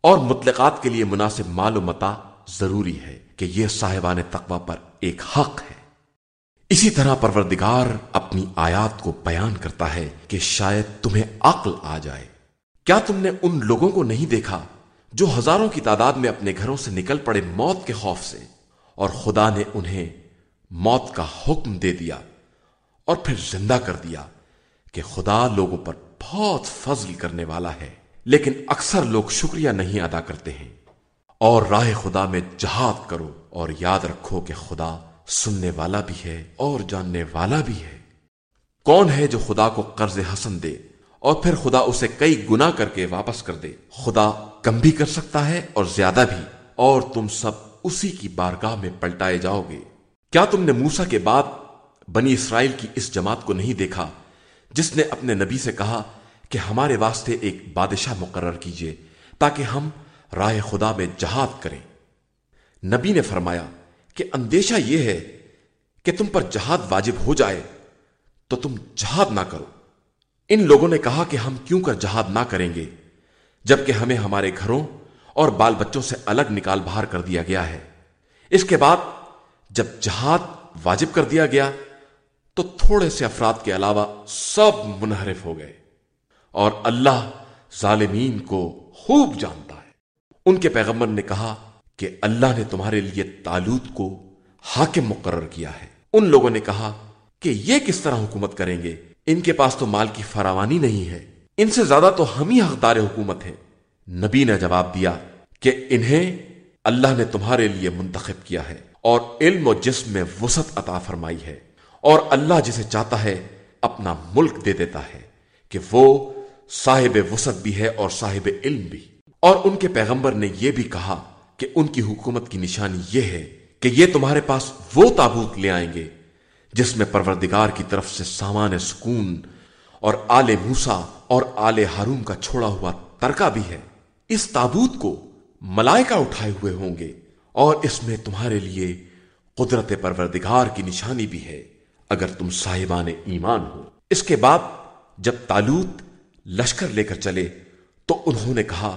اور مطلقات کے لیے مناسب مال و متا ضروری ہے کہ یہ صاحبان تقوی پر ایک حق ہے۔ اسی طرح پروردگار اپنی آیات کو بیان کرتا ہے کہ شاید تمہیں عقل آ جائے۔ کیا تم نے ان لوگوں کو نہیں دیکھا جو ہزاروں کی تعداد میں اپنے گھروں سے نکل پڑے موت کے خوف سے، اور خدا نے انہیں موت کا حکم دے دیا اور پھر زندہ کر دیا کہ خدا لوگوں پر بہت فضل کرنے والا ہے۔ لیکن اکثر لوگ شکریہ نہیں ادا کرتے ہیں۔ اور راہ خدا میں جہاد کرو اور یاد رکھو کہ خدا سننے والا بھی ہے اور جاننے والا بھی ہے۔ کون ہے جو خدا کو قرض حسن دے اور پھر خدا اسے کئی گنا کر کے واپس کر دے؟ خدا کم بھی کر سکتا ہے اور زیادہ بھی۔ اور تم سب اسی کی بارگاہ میں پلٹائے جاؤ گے۔ کیا تم نے موسا کے بعد بنی اسرائیل کی اس جماعت کو نہیں دیکھا؟ جس نے اپنے نبی سے کہا کہ ہمارے واسطے ایک بادشاہ مقرر کیجیے تاکہ ہم رائے خدا میں جہاد کریں۔ نبی نے فرمایا کہ اندیشہ یہ ہے کہ تم پر جہاد واجب ہو جائے، تو تم جہاد نہ کرو۔ ان لوگوں نے کہا کہ ہم کیوں کر جہاد نہ کریں گے؟ جبکہ ہمیں ہمارے گھروں اور بال بچوں سے الگ نکال باہر کر دیا گیا ہے۔ اس کے بعد جب جہاد واجب کر دیا گیا، تو تھوڑے سے افراد کے علاوہ سب منحرف ہو گئے اور اللہ ظالمین کو خوب جانتا ہے۔ ان کے پیغمبر نے کہا کہ اللہ نے تمہارے لیے تالوت کو حاکم مقرر کیا ہے۔ ان لوگوں نے کہا کہ یہ کس طرح حکومت کریں گے؟ ان کے پاس تو مال کی فراوانی نہیں ہے۔ ان سے زیادہ تو ہم ہی حقدار حکومت ہیں۔ نبی نے جواب دیا کہ انہیں اللہ نے تمہارے لیے منتخب کیا ہے اور علم و جسم میں وسط عطا فرمائی ہے اور اللہ جسے چاہتا ہے اپنا ملک دے دیتا ہے کہ وہ صاحب وسط بھی ہے اور صاحب علم بھی۔ اور ان کے پیغمبر نے یہ بھی کہا کہ ان کی حکومت کی نشانی یہ ہے کہ یہ تمہارے پاس وہ تابوت لے آئیں گے جس میں پروردگار کی طرف سے سامان سکون اور آل موسا اور آل ہارون کا چھوڑا ہوا ترکا بھی ہے۔ اس تابوت کو ملائکہ اٹھائے ہوئے ہوں گے اور اس میں تمہارے لیے قدرت پروردگار کی نشانی بھی ہے۔ اگر تم صاحبان ایمان ہو۔ اس کے بعد جب تالوت لشکر لے کر چلے تو انہوں نے کہا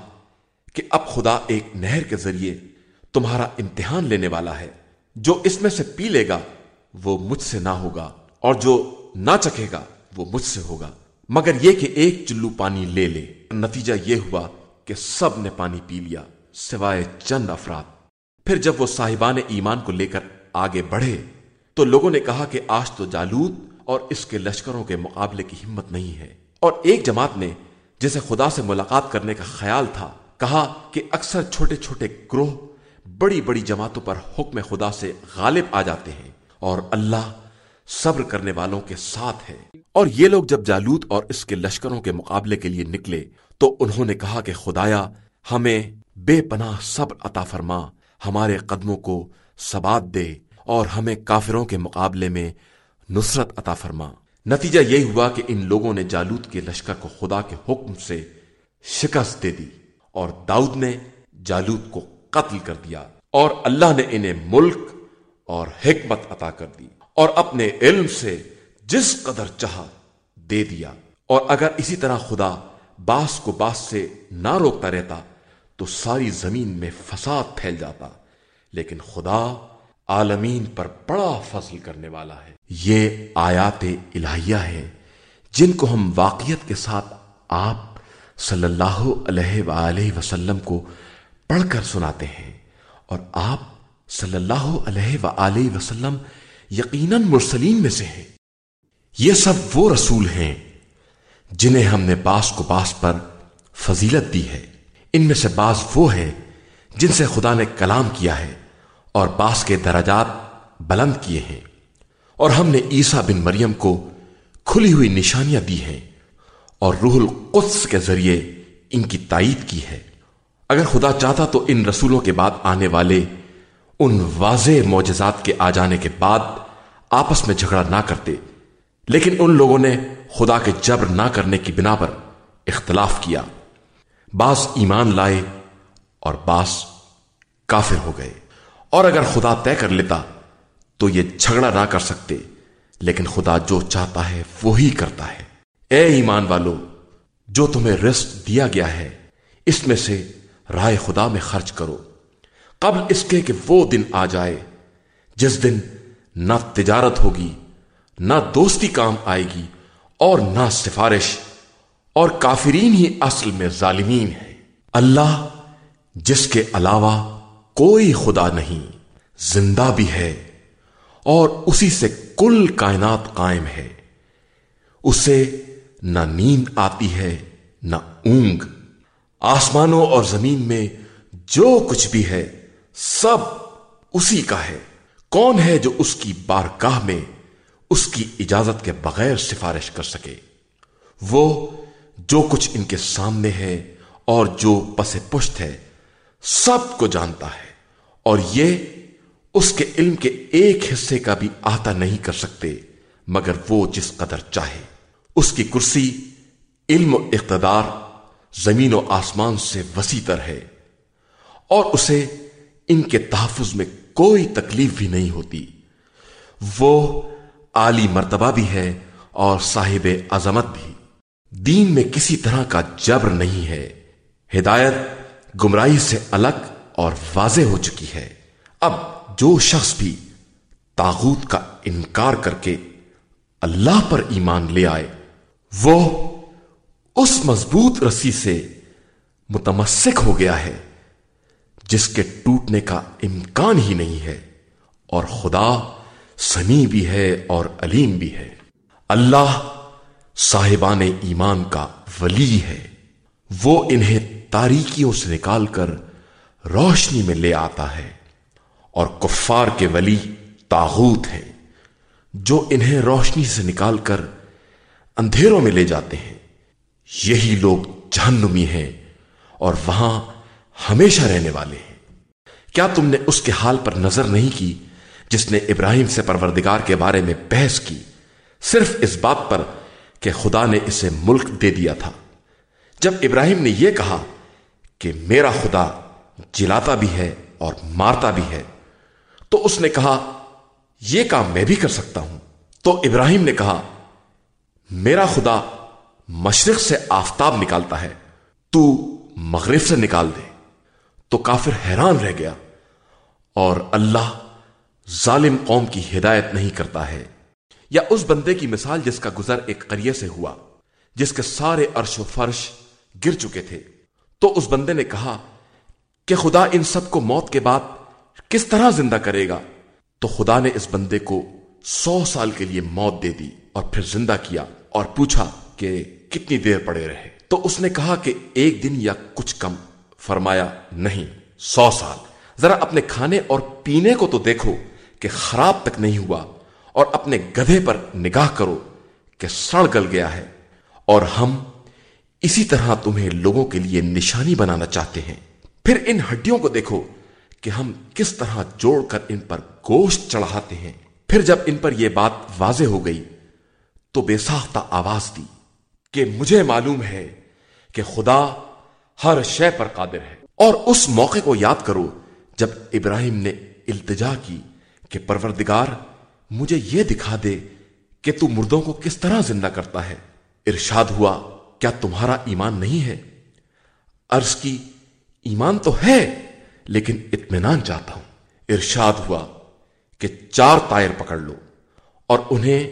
کہ اب خدا ایک نہر کے ذریعے تمہارا امتحان لینے والا ہے۔ جو اس میں سے پی لے گا وہ مجھ سے نہ ہوگا اور جو نہ چکے گا وہ مجھ سے ہوگا۔ مگر یہ کہ ایک چلو پانی لے لے۔ نتیجہ یہ ہوا کہ سب نے پانی پی لیا، سوائے چند افراد۔ پھر جب وہ صاحبان ایمان کو لے کر آگے بڑھے، تو لوگوں نے کہا کہ آج تو جالود اور اس کے لشکروں کے مقابلے کی ہمت نہیں ہے۔ اور ایک جماعت نے جسے خدا سے ملاقات کرنے کا خیال تھا، کہا کہ اکثر چھوٹے چھوٹے گروہ بڑی بڑی جماعتوں پر حکم خدا سے غالب آ جاتے ہیں اور اللہ صبر کرنے والوں کے ساتھ ہے اور یہ لوگ جب جالوت اور اس کے لشکروں کے مقابلے کے لیے نکلے، تو انہوں نے کہا کہ خدایا، ہمیں بے پناہ صبر عطا فرما، ہمارے قدموں کو سبات دے اور ہمیں کافروں کے مقابلے میں نصرت عطا فرما۔ نتیجہ یہی ہوا کہ ان لوگوں نے جالوت کے لشکر کو خدا کے حکم سے شکست دے دی اور داؤد نے جالوت کو قتل کر دیا اور اللہ نے انہیں ملک اور حکمت عطا کر دی۔ اور اپنے علم سے جس قدر چاہا دے دیا۔ اور اگر اسی طرح خدا باس کو باس سے نہ روکتا رہتا، تو ساری زمین میں فساد پھیل جاتا۔ لیکن خدا عالمین پر بڑا فضل کرنے والا ہے۔ یہ آیات الہیہ ہے جن کو ہم واقعیت کے ساتھ آپ صلی اللہ علیہ وآلہ وسلم کو پڑھ کر سناتے ہیں۔ اور آپ صلی اللہ علیہ وآلہ وسلم یقیناً مرسلین میں سے ہیں۔ یہ سب وہ رسول ہیں جنہیں ہم نے باس کو باس پر فضیلت دی ہے۔ ان میں سے بعض وہ ہیں جن سے خدا نے کلام کیا ہے اور باس کے درجات بلند کیے ہیں۔ اور ہم نے عیسیٰ بن مریم کو کھلی ہوئی نشانیاں دی ہیں اور روح القدس کے ذریعے ان کی تائید کی ہے۔ اگر خدا چاہتا تو ان رسولوں کے بعد آنے والے ان واضح معجزات کے آ جانے کے بعد آپس میں جھگڑا نہ کرتے، لیکن ان لوگوں نے خدا کے جبر نہ کرنے کی بنا پر اختلاف کیا۔ بعض ایمان لائے اور بعض کافر ہو گئے۔ اور اگر خدا طے کر لیتا تو یہ جھگڑا نہ کر سکتے، لیکن خدا جو چاہتا ہے وہی کرتا ہے۔ اے ایمان والو، جو تمہیں رزق دیا گیا ہے، اس میں سے رائے خدا میں خرچ کرو۔ قبل اس کے کہ وہ دن آ جائے، جس دن نہ تجارت ہوگی، نہ دوستی کام آئے گی، اور نہ سفارش، اور کافرین ہی اصل میں ظالمین ہے اللہ جس کے علاوہ کوئی خدا نہیں، زندہ بھی ہے، اور اسی سے کل کائنات قائم ہے۔ اسے نہ نیند آتی ہے، نہ اونگ۔ آسمانوں اور زمین میں جو کچھ بھی ہے سب اسی کا ہے۔ کون ہے جو اس کی بارگاہ میں اس کی اجازت کے بغیر سفارش کر سکے؟ وہ جو کچھ ان کے سامنے ہے اور جو پس پشت ہے، سب کو جانتا ہے۔ اور یہ اس کے علم کے ایک حصے کا بھی آتا نہیں کر سکتے، مگر وہ جس قدر چاہے۔ اس کی کرسی علم و اقتدار زمین و آسمان سے وسیع تر ہے اور اسے ان کے تحفظ میں کوئی تکلیف بھی نہیں ہوتی۔ وہ عالی مرتبہ بھی ہے اور صاحب عظمت بھی۔ دین میں کسی طرح کا جبر نہیں ہے۔ ہدایت گمراہی سے الگ اور واضح ہو چکی ہے۔ اب جو شخص بھی تاغوت کا انکار کر کے اللہ پر ایمان لے آئے، وہ اس مضبوط رسی سے متمسک ہو گیا ہے۔ جس کے ٹوٹنے کا امکان ہی نہیں ہے، اور خدا سمی بھی ہے اور علیم بھی ہے۔ اللہ صاحبان ایمان کا ولی ہے۔ وہ انہیں تاریکیوں سے نکال کر روشنی میں لے آتا ہے، اور کفار کے ولی تاغوت ہیں، جو انہیں روشنی سے نکال کر اندھیروں میں لے جاتے ہیں۔ یہی لوگ جہنمی ہیں، اور وہاں ہمیشہ رہنے والے ہیں۔ کیا تم نے اس کے حال پر نظر نہیں کی جس نے ابراہیم سے پروردگار کے بارے میں بحث کی؟ صرف اس بات پر کہ خدا نے اسے ملک دے دیا تھا۔ جب ابراہیم نے یہ کہا کہ میرا خدا جلاتا بھی ہے اور مارتا بھی ہے، تو اس نے کہا، یہ کام میں بھی کر سکتا ہوں۔ تو ابراہیم نے کہا، میرا خدا مشرق سے آفتاب نکالتا ہے، تو مغرب سے نکال دے۔ تو کافر حیران رہ گیا اور اللہ ظالم قوم کی ہدایت نہیں کرتا ہے۔ یا اس بندے کی مثال جس کا گزر ایک قریے سے ہوا، جس کے سارے عرش و فرش گر چکے تھے۔ تو اس بندے نے کہا کہ خدا ان سب کو موت کے بعد کس طرح زندہ کرے گا؟ تو خدا نے اس بندے کو سو سال کے لیے موت دے دی اور پھر زندہ کیا اور پوچھا کہ کتنی دیر پڑے رہے۔ تو اس نے کہا کہ ایک دن یا کچھ کم۔ فرمایا، نہیں، سو سال۔ ذرا اپنے کھانے اور پینے کو تو دیکھو کہ خراب تک نہیں ہوا اور اپنے گدھے پر نگاہ کرو کہ سڑ گل گیا ہے۔ اور ہم اسی طرح تمہیں لوگوں کے لیے نشانی بنانا چاہتے ہیں۔ پھر ان ہڈیوں کو دیکھو کہ ہم کس طرح جوڑ کر ان پر گوشت چڑھاتے ہیں۔ پھر جب ان پر یہ بات واضح ہو گئی تو بے ساختہ آواز دی کہ مجھے معلوم ہے کہ خدا ہر شے پر قادر ہے۔ اور اس موقع کو یاد کرو جب ابراہیم نے التجا کی کہ پروردگار مجھے یہ دکھا دے کہ تو مردوں کو کس طرح زندہ کرتا ہے۔ ارشاد ہوا، کیا تمہارا ایمان نہیں ہے؟ عرض کی، ایمان تو ہے، لیکن اطمینان چاہتا ہوں۔ ارشاد ہوا کہ چار تائر پکڑ لو اور انہیں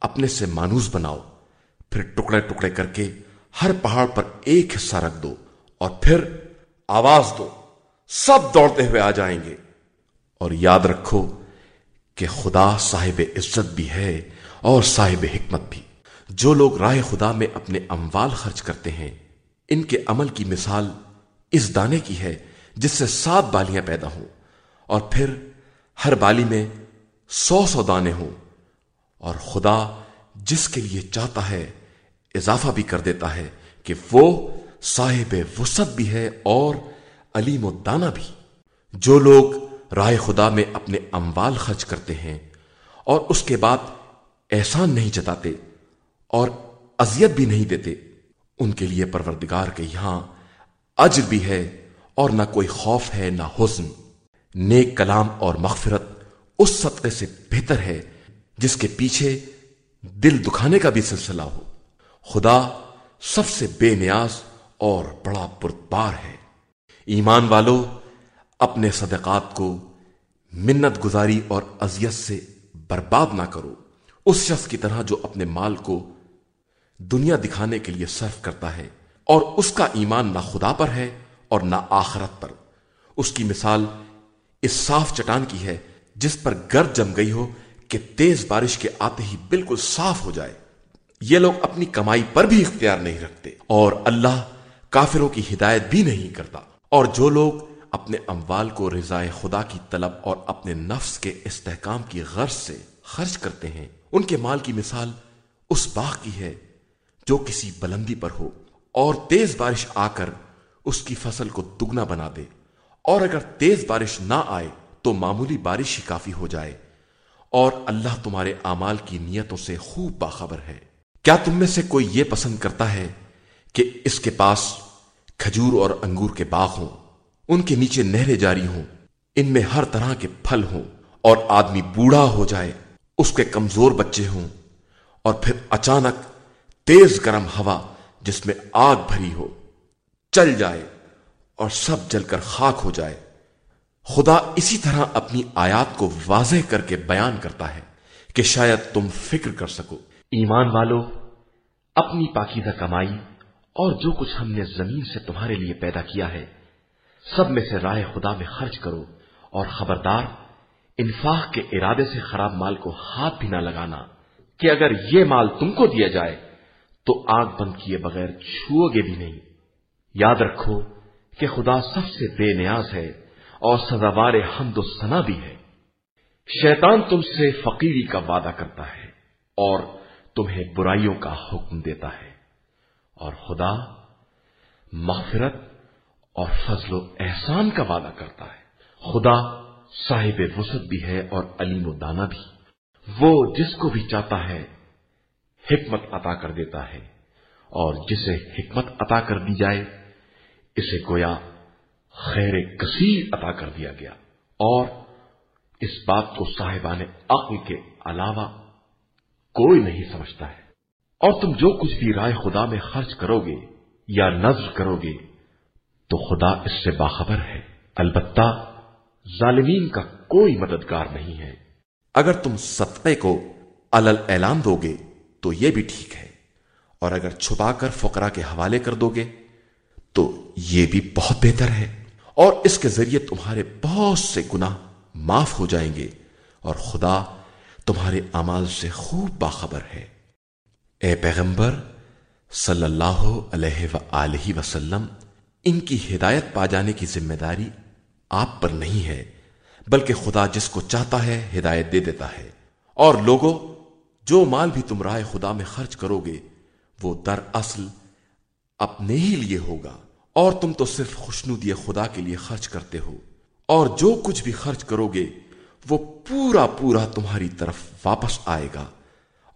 اپنے سے مانوس بناؤ۔ پھر ٹکڑے ٹکڑے کر کے ہر پہاڑ پر ایک حصہ رکھ دو۔ اور پھر آواز دو۔ سب دوڑتے ہوئے آ جائیں گے۔ اور یاد رکھو کہ خدا صاحب عزت بھی ہے اور صاحب حکمت بھی۔ جو لوگ راہ خدا میں اپنے اموال خرچ کرتے ہیں، ان کے عمل کی مثال اس دانے کی ہے جس سے سات بالیاں پیدا ہوں۔ اور پھر ہر بالی میں سو سو دانے ہوں۔ اور خدا جس کے لیے چاہتا ہے، اضافہ بھی کر دیتا ہے کہ وہ صاحب وسط بھی ہے اور علیم و دانا بھی۔ جو لوگ رائے خدا میں اپنے اموال خرچ کرتے ہیں اور اس کے بعد احسان نہیں جتاتے اور اذیت بھی نہیں دیتے، ان کے لیے پروردگار کے یہاں اجر بھی ہے اور نہ کوئی خوف ہے نہ حسن نیک کلام اور مغفرت اس صدقے سے بہتر ہے جس کے پیچھے دل دکھانے کا بھی سلسلہ ہو۔ خدا سب سے بے نیاز اور بڑا پرتبار ہے۔ ایمان والو، اپنے صدقات کو منت گزاری اور اذیت سے برباد نہ کرو۔ اس شخص کی طرح جو اپنے مال کو دنیا دکھانے کے لیے صرف کرتا ہے اور اس کا ایمان نہ خدا پر ہے اور نہ آخرت پر۔ اس کی مثال اس صاف چٹان کی ہے، جس پر گرد جم گئی ہو کہ تیز بارش کے آتے ہی بالکل صاف ہو جائے۔ یہ لوگ اپنی کمائی پر بھی اختیار نہیں رکھتے۔ اور اللہ کافروں کی ہدایت بھی نہیں کرتا۔ اور جو لوگ اپنے اموال کو رضائے خدا کی طلب اور اپنے نفس کے استحکام کی غرض سے خرچ کرتے ہیں، ان کے مال کی مثال اس باغ کی ہے جو کسی بلندی پر ہو اور تیز بارش آ کر اس کی فصل کو دگنا بنا دے۔ اور اگر تیز بارش نہ آئے تو معمولی بارش ہی کافی ہو جائے۔ اور اللہ تمہارے اعمال کی نیتوں سے خوب باخبر ہے۔ کیا تم میں سے کوئی یہ پسند کرتا ہے کہ اس کے پاس کھجور اور انگور کے باغ ہوں، ان کے نیچے نہریں جاری ہوں، ان میں ہر طرح کے پھل ہوں اور آدمی بوڑھا ہو جائے، اس کے کمزور بچے ہوں اور پھر اچانک تیز گرم ہوا جس میں آگ بھری ہو، چل جائے اور سب جل کر خاک ہو جائے۔ خدا اسی طرح اپنی آیات کو واضح کر کے بیان کرتا ہے کہ شاید تم فکر کر سکو۔ ایمان والو، اپنی پاکیزہ کمائی اور جو کچھ ہم نے زمین سے تمہارے لیے پیدا کیا ہے، سب میں سے رائے خدا میں خرچ کرو اور خبردار، انفاق کے ارادے سے خراب مال کو ہاتھ بھی نہ لگانا کہ اگر یہ مال تم کو دیا جائے تو آگ بند کیے بغیر چھو گے بھی نہیں۔ یاد رکھو کہ خدا سب سے بے نیاز ہے اور سزاوار حمد و سنا بھی ہے۔ شیطان تم سے فقیری کا وعدہ کرتا ہے اور تمہیں برائیوں کا حکم دیتا ہے۔ اور خدا مغفرت اور فضل و احسان کا وعدہ کرتا ہے۔ خدا صاحب وسط بھی ہے اور علیم و دانا بھی۔ وہ جس کو بھی چاہتا ہے حکمت عطا کر دیتا ہے اور جسے حکمت عطا کر دی جائے، اسے گویا خیر کثیر عطا کر دیا گیا۔ اور اس بات کو صاحبان عقل کے علاوہ کوئی نہیں سمجھتا ہے۔ اور تم جو کچھ بھی رائے خدا میں خرچ کرو گے یا نظر کرو گے تو خدا اس سے باخبر ہے۔ البتہ ظالمین کا کوئی مددگار نہیں ہے۔ اگر تم سطح کو الل اعلان دو گے تو یہ بھی ٹھیک ہے۔ اور اگر چھپا کر فقرا کے حوالے کر دو گے تو یہ بھی بہت بہتر ہے۔ اور اس کے ذریعے تمہارے بہت سے گناہ معاف ہو جائیں گے اور خدا تمہارے امال سے خوب باخبر ہے۔ اے پیغمبر، صلی اللہ علیہ و وسلم، ان کی ہدایت پا جانے کی ذمہ داری آپ پر نہیں ہے، بلکہ خدا جس کو چاہتا ہے ہدایت دے دیتا ہے۔ اور لوگوں جو مال بھی تم رائے خدا میں خرچ کرو گے، وہ در اصل اپنے ہی لیے ہوگا۔ اور تم تو صرف خوشنودی خدا کے لیے خرچ کرتے ہو۔ اور جو کچھ بھی خرچ کرو گے، وہ پورا پورا تمہاری طرف واپس آئے گا۔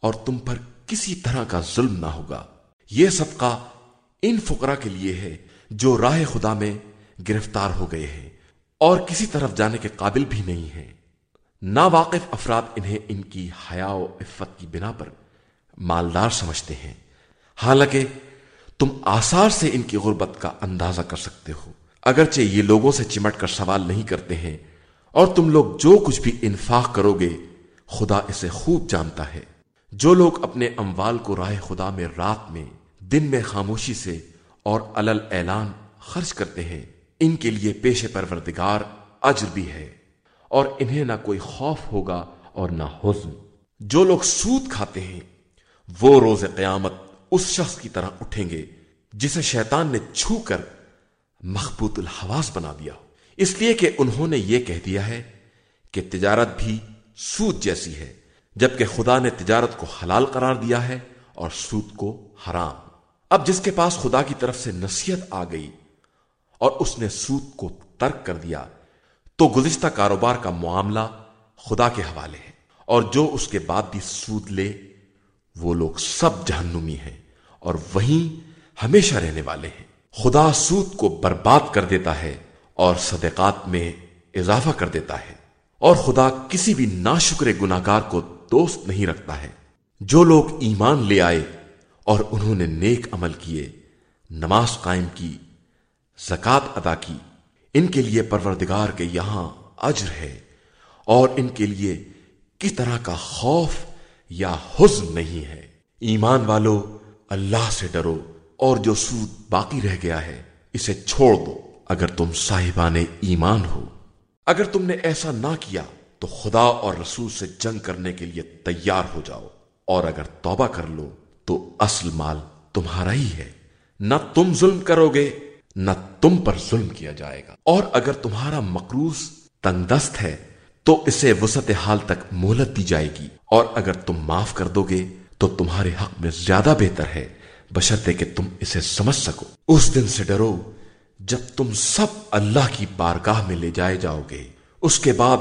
اور تم پر کسی طرح کا ظلم نہ ہوگا۔ یہ صدقہ ان فقرا کے لیے ہے جو راہ خدا میں گرفتار ہو گئے ہیں اور کسی طرف جانے کے قابل بھی نہیں ہیں۔ نا واقف افراد انہیں ان کی حیا و عفت کی بنا پر مالدار سمجھتے ہیں۔ حالانکہ تم آثار سے ان کی غربت کا اندازہ کر سکتے ہو۔ اگرچہ یہ لوگوں سے چمٹ کر سوال نہیں کرتے ہیں اور تم لوگ جو کچھ بھی انفاق کرو گے، خدا اسے خوب جانتا ہے۔ جو لوگ اپنے اموال کو رائے خدا میں رات میں، دن میں خاموشی سے اور الل اعلان خرچ کرتے ہیں، ان کے لیے پیش پروردگار اجر بھی ہے۔ اور انہیں نہ کوئی خوف ہوگا اور نہ حزن۔ جو لوگ سود کھاتے ہیں، وہ روز قیامت اس شخص کی طرح اٹھیں گے، جسے شیطان نے چھو کر مخبوط الحواس بنا دیا۔ اس لیے کہ انہوں نے یہ کہہ دیا ہے کہ تجارت بھی سود جیسی ہے۔ جبکہ خدا نے تجارت کو حلال قرار دیا ہے اور سود کو حرام۔ اب جس کے پاس خدا کی طرف سے نصیحت آ گئی اور اس نے سود کو ترک کر دیا، تو گزشتہ کاروبار کا معاملہ خدا کے حوالے ہے۔ اور جو اس کے بعد بھی سود لے، وہ لوگ سب جہنمی ہیں اور وہیں ہمیشہ رہنے والے ہیں۔ خدا سود کو برباد کر دیتا ہے اور صدقات میں اضافہ کر دیتا ہے۔ اور خدا کسی بھی ناشکر گناگار کو دوست نہیں رکھتا ہے۔ جو لوگ ایمان لے آئے اور انہوں نے نیک عمل کیے، نماز قائم کی زکات ادا کی، ان کے لیے پروردگار کے یہاں اجر ہے۔ اور ان کے لیے کس طرح کا خوف یا حزن نہیں ہے۔ ایمان والو، اللہ سے ڈرو اور جو سود باقی رہ گیا ہے، اسے چھوڑ دو۔ اگر تم صاحبان ایمان ہو، اگر تم نے ایسا نہ کیا تو خدا اور رسول سے جنگ کرنے کے لیے تیار ہو جاؤ اور اگر توبہ کر لو تو اصل مال تمہارا ہی ہے۔ نہ تم ظلم کرو گے، نہ تم پر ظلم کیا جائے گا۔ اور اگر تمہارا مقروض تنگ دست ہے تو اسے وسط حال تک مہلت دی جائے گی۔ اور اگر تم معاف کر دو گے تو تمہارے حق میں زیادہ بہتر ہے، بشرطے کہ تم اسے سمجھ سکو۔ اس دن سے ڈرو، جب تم سب اللہ کی بارگاہ میں لے جائے جاؤ گے۔ اس کے بعد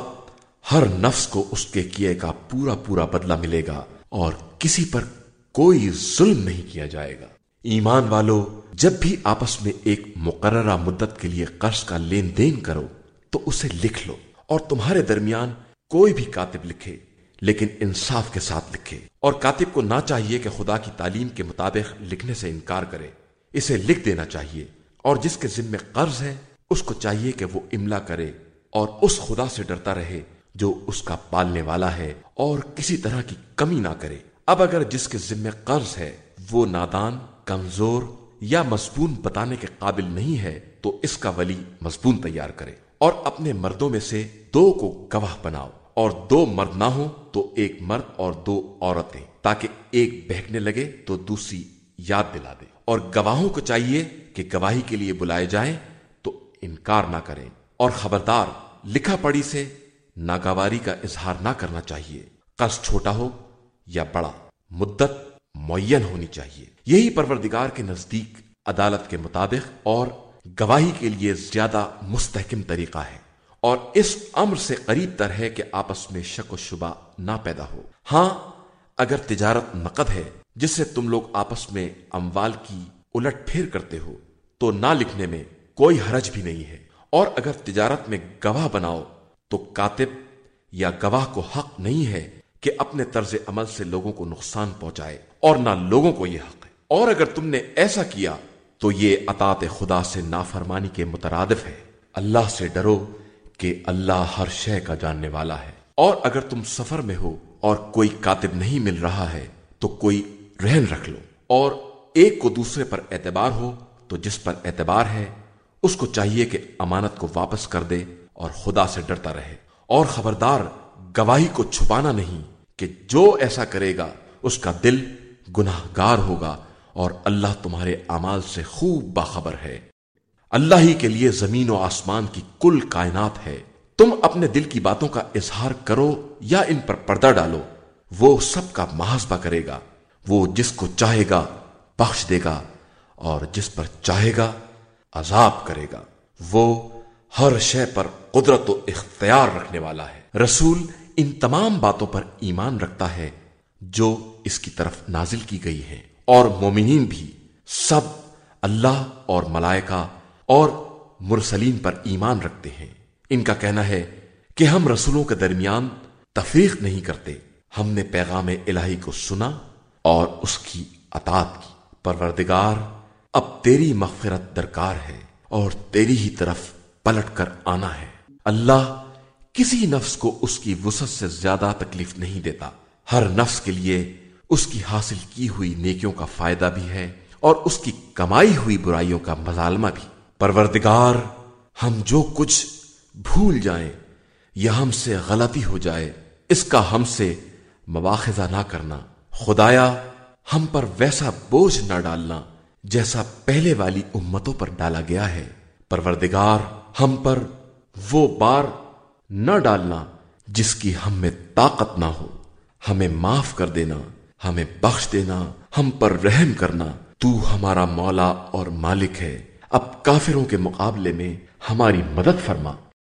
ہر نفس کو اس کے کیے کا پورا پورا بدلہ ملے گا اور کسی پر کوئی ظلم نہیں کیا جائے گا۔ ایمان والو، جب بھی آپس میں ایک مقررہ مدت کے لیے قرض کا لین دین کرو، تو اسے لکھ لو اور تمہارے درمیان کوئی بھی کاتب لکھے، لیکن انصاف کے ساتھ لکھے۔ اور کاتب کو نہ چاہیے کہ خدا کی تعلیم کے مطابق لکھنے سے انکار کرے۔ اسے لکھ دینا چاہیے۔ اور جس کے ذمے قرض ہے، اس کو چاہیے کہ وہ املا کرے اور اس خدا سے ڈرتا رہے۔ جو اس کا پالنے والا ہے اور کسی طرح کی کمی نہ کرے۔ اب اگر جس کے ذمے قرض ہے وہ نادان، کمزور یا مضبون بتانے کے قابل نہیں ہے، تو اس کا ولی مضبون تیار کرے۔ اور اپنے مردوں میں سے دو کو گواہ بناؤ۔ اور دو مرد نہ ہو تو ایک مرد اور دو عورتیں۔ تاکہ ایک بہکنے لگے تو دوسری یاد دلا دے۔ اور گواہوں کو چاہیے کہ گواہی کے لیے بلائے جائیں تو انکار نہ کریں۔ اور خبردار، لکھا پڑی سے ناگواری کا اظہار نہ کرنا چاہیے۔ قرض چھوٹا ہو یا بڑا، مدت معین ہونی چاہیے۔ یہی پروردگار کے نزدیک عدالت کے مطابق اور گواہی کے لیے زیادہ مستحکم طریقہ ہے۔ اور اس امر سے قریب تر ہے کہ آپس میں شک و شبہ نہ پیدا ہو۔ ہاں اگر تجارت نقد ہے، جس سے تم لوگ آپس میں اموال کی الٹ پھیر کرتے ہو، تو نہ لکھنے میں کوئی حرج بھی نہیں ہے۔ اور اگر تجارت میں گواہ بناؤ تو کاتب یا گواہ کو حق نہیں ہے کہ اپنے طرز عمل سے لوگوں کو نقصان پہنچائے اور نہ لوگوں کو یہ حق ہے۔ اور اگر تم نے ایسا کیا تو یہ اطاط خدا سے نافرمانی کے مترادف ہے۔ اللہ سے ڈرو کہ اللہ ہر شے کا جاننے والا ہے۔ اور اگر تم سفر میں ہو اور کوئی کاتب نہیں مل رہا ہے تو کوئی رہن رکھ لو۔ اور ایک کو دوسرے پر اعتبار ہو تو جس پر اعتبار ہے اس کو چاہیے کہ امانت کو واپس کر دے۔ اور خدا سے ڈرتا رہے۔ اور خبردار، گواہی کو چھپانا نہیں کہ جو ایسا کرے گا، اس کا دل گناہ گار ہوگا اور اللہ تمہارے امال سے خوب باخبر ہے۔ اللہ ہی کے لیے زمین و آسمان کی کل کائنات ہے۔ تم اپنے دل کی باتوں کا اظہار کرو یا ان پر پردہ ڈالو۔ وہ سب کا محاسبہ کرے گا۔ وہ جس کو چاہے گا، بخش دے گا۔ اور جس پر چاہے گا، عذاب کرے گا۔ وہ ہر شے پر قدرت و اختیار رکھنے والا ہے۔ رسول ان تمام باتوں پر ایمان رکھتا ہے جو اس کی طرف نازل کی گئی ہے۔ اور مومنین بھی سب اللہ اور ملائکہ اور مرسلین پر ایمان رکھتے ہیں۔ ان کا کہنا ہے کہ ہم رسولوں کے درمیان تفریق نہیں کرتے۔ ہم نے پیغام الہی کو سنا اور اس کی اطاعت کی۔ پروردگار، اب تیری مغفرت درکار ہے اور تیری ہی طرف پلٹ کر آنا ہے۔ اللہ کسی نفس کو اس کی وسعت سے زیادہ تکلیف نہیں دیتا۔ ہر نفس کے لیے اس کی حاصل کی ہوئی نیکیوں کا فائدہ بھی ہے اور اس کی کمائی ہوئی برائیوں کا مظالمہ بھی۔ پروردگار، ہم جو کچھ بھول جائیں یا ہم سے غلطی ہو جائے۔ اس کا ہم سے مواخذہ نہ کرنا۔ خدایا، ہم پر ویسا بوجھ نہ ڈالنا جیسا پہلے والی امتوں پر ڈالا گیا ہے۔ پروردگار ہم پر وہ بار نہ ڈالنا جس کی ہم میں طاقت نہ ہو۔ ہمیں معاف کر دینا، ہمیں بخش دینا، ہم پر رحم کرنا۔ تو ہمارا مولا اور مالک ہے۔ اب کافروں کے مقابلے میں ہماری مدد فرما۔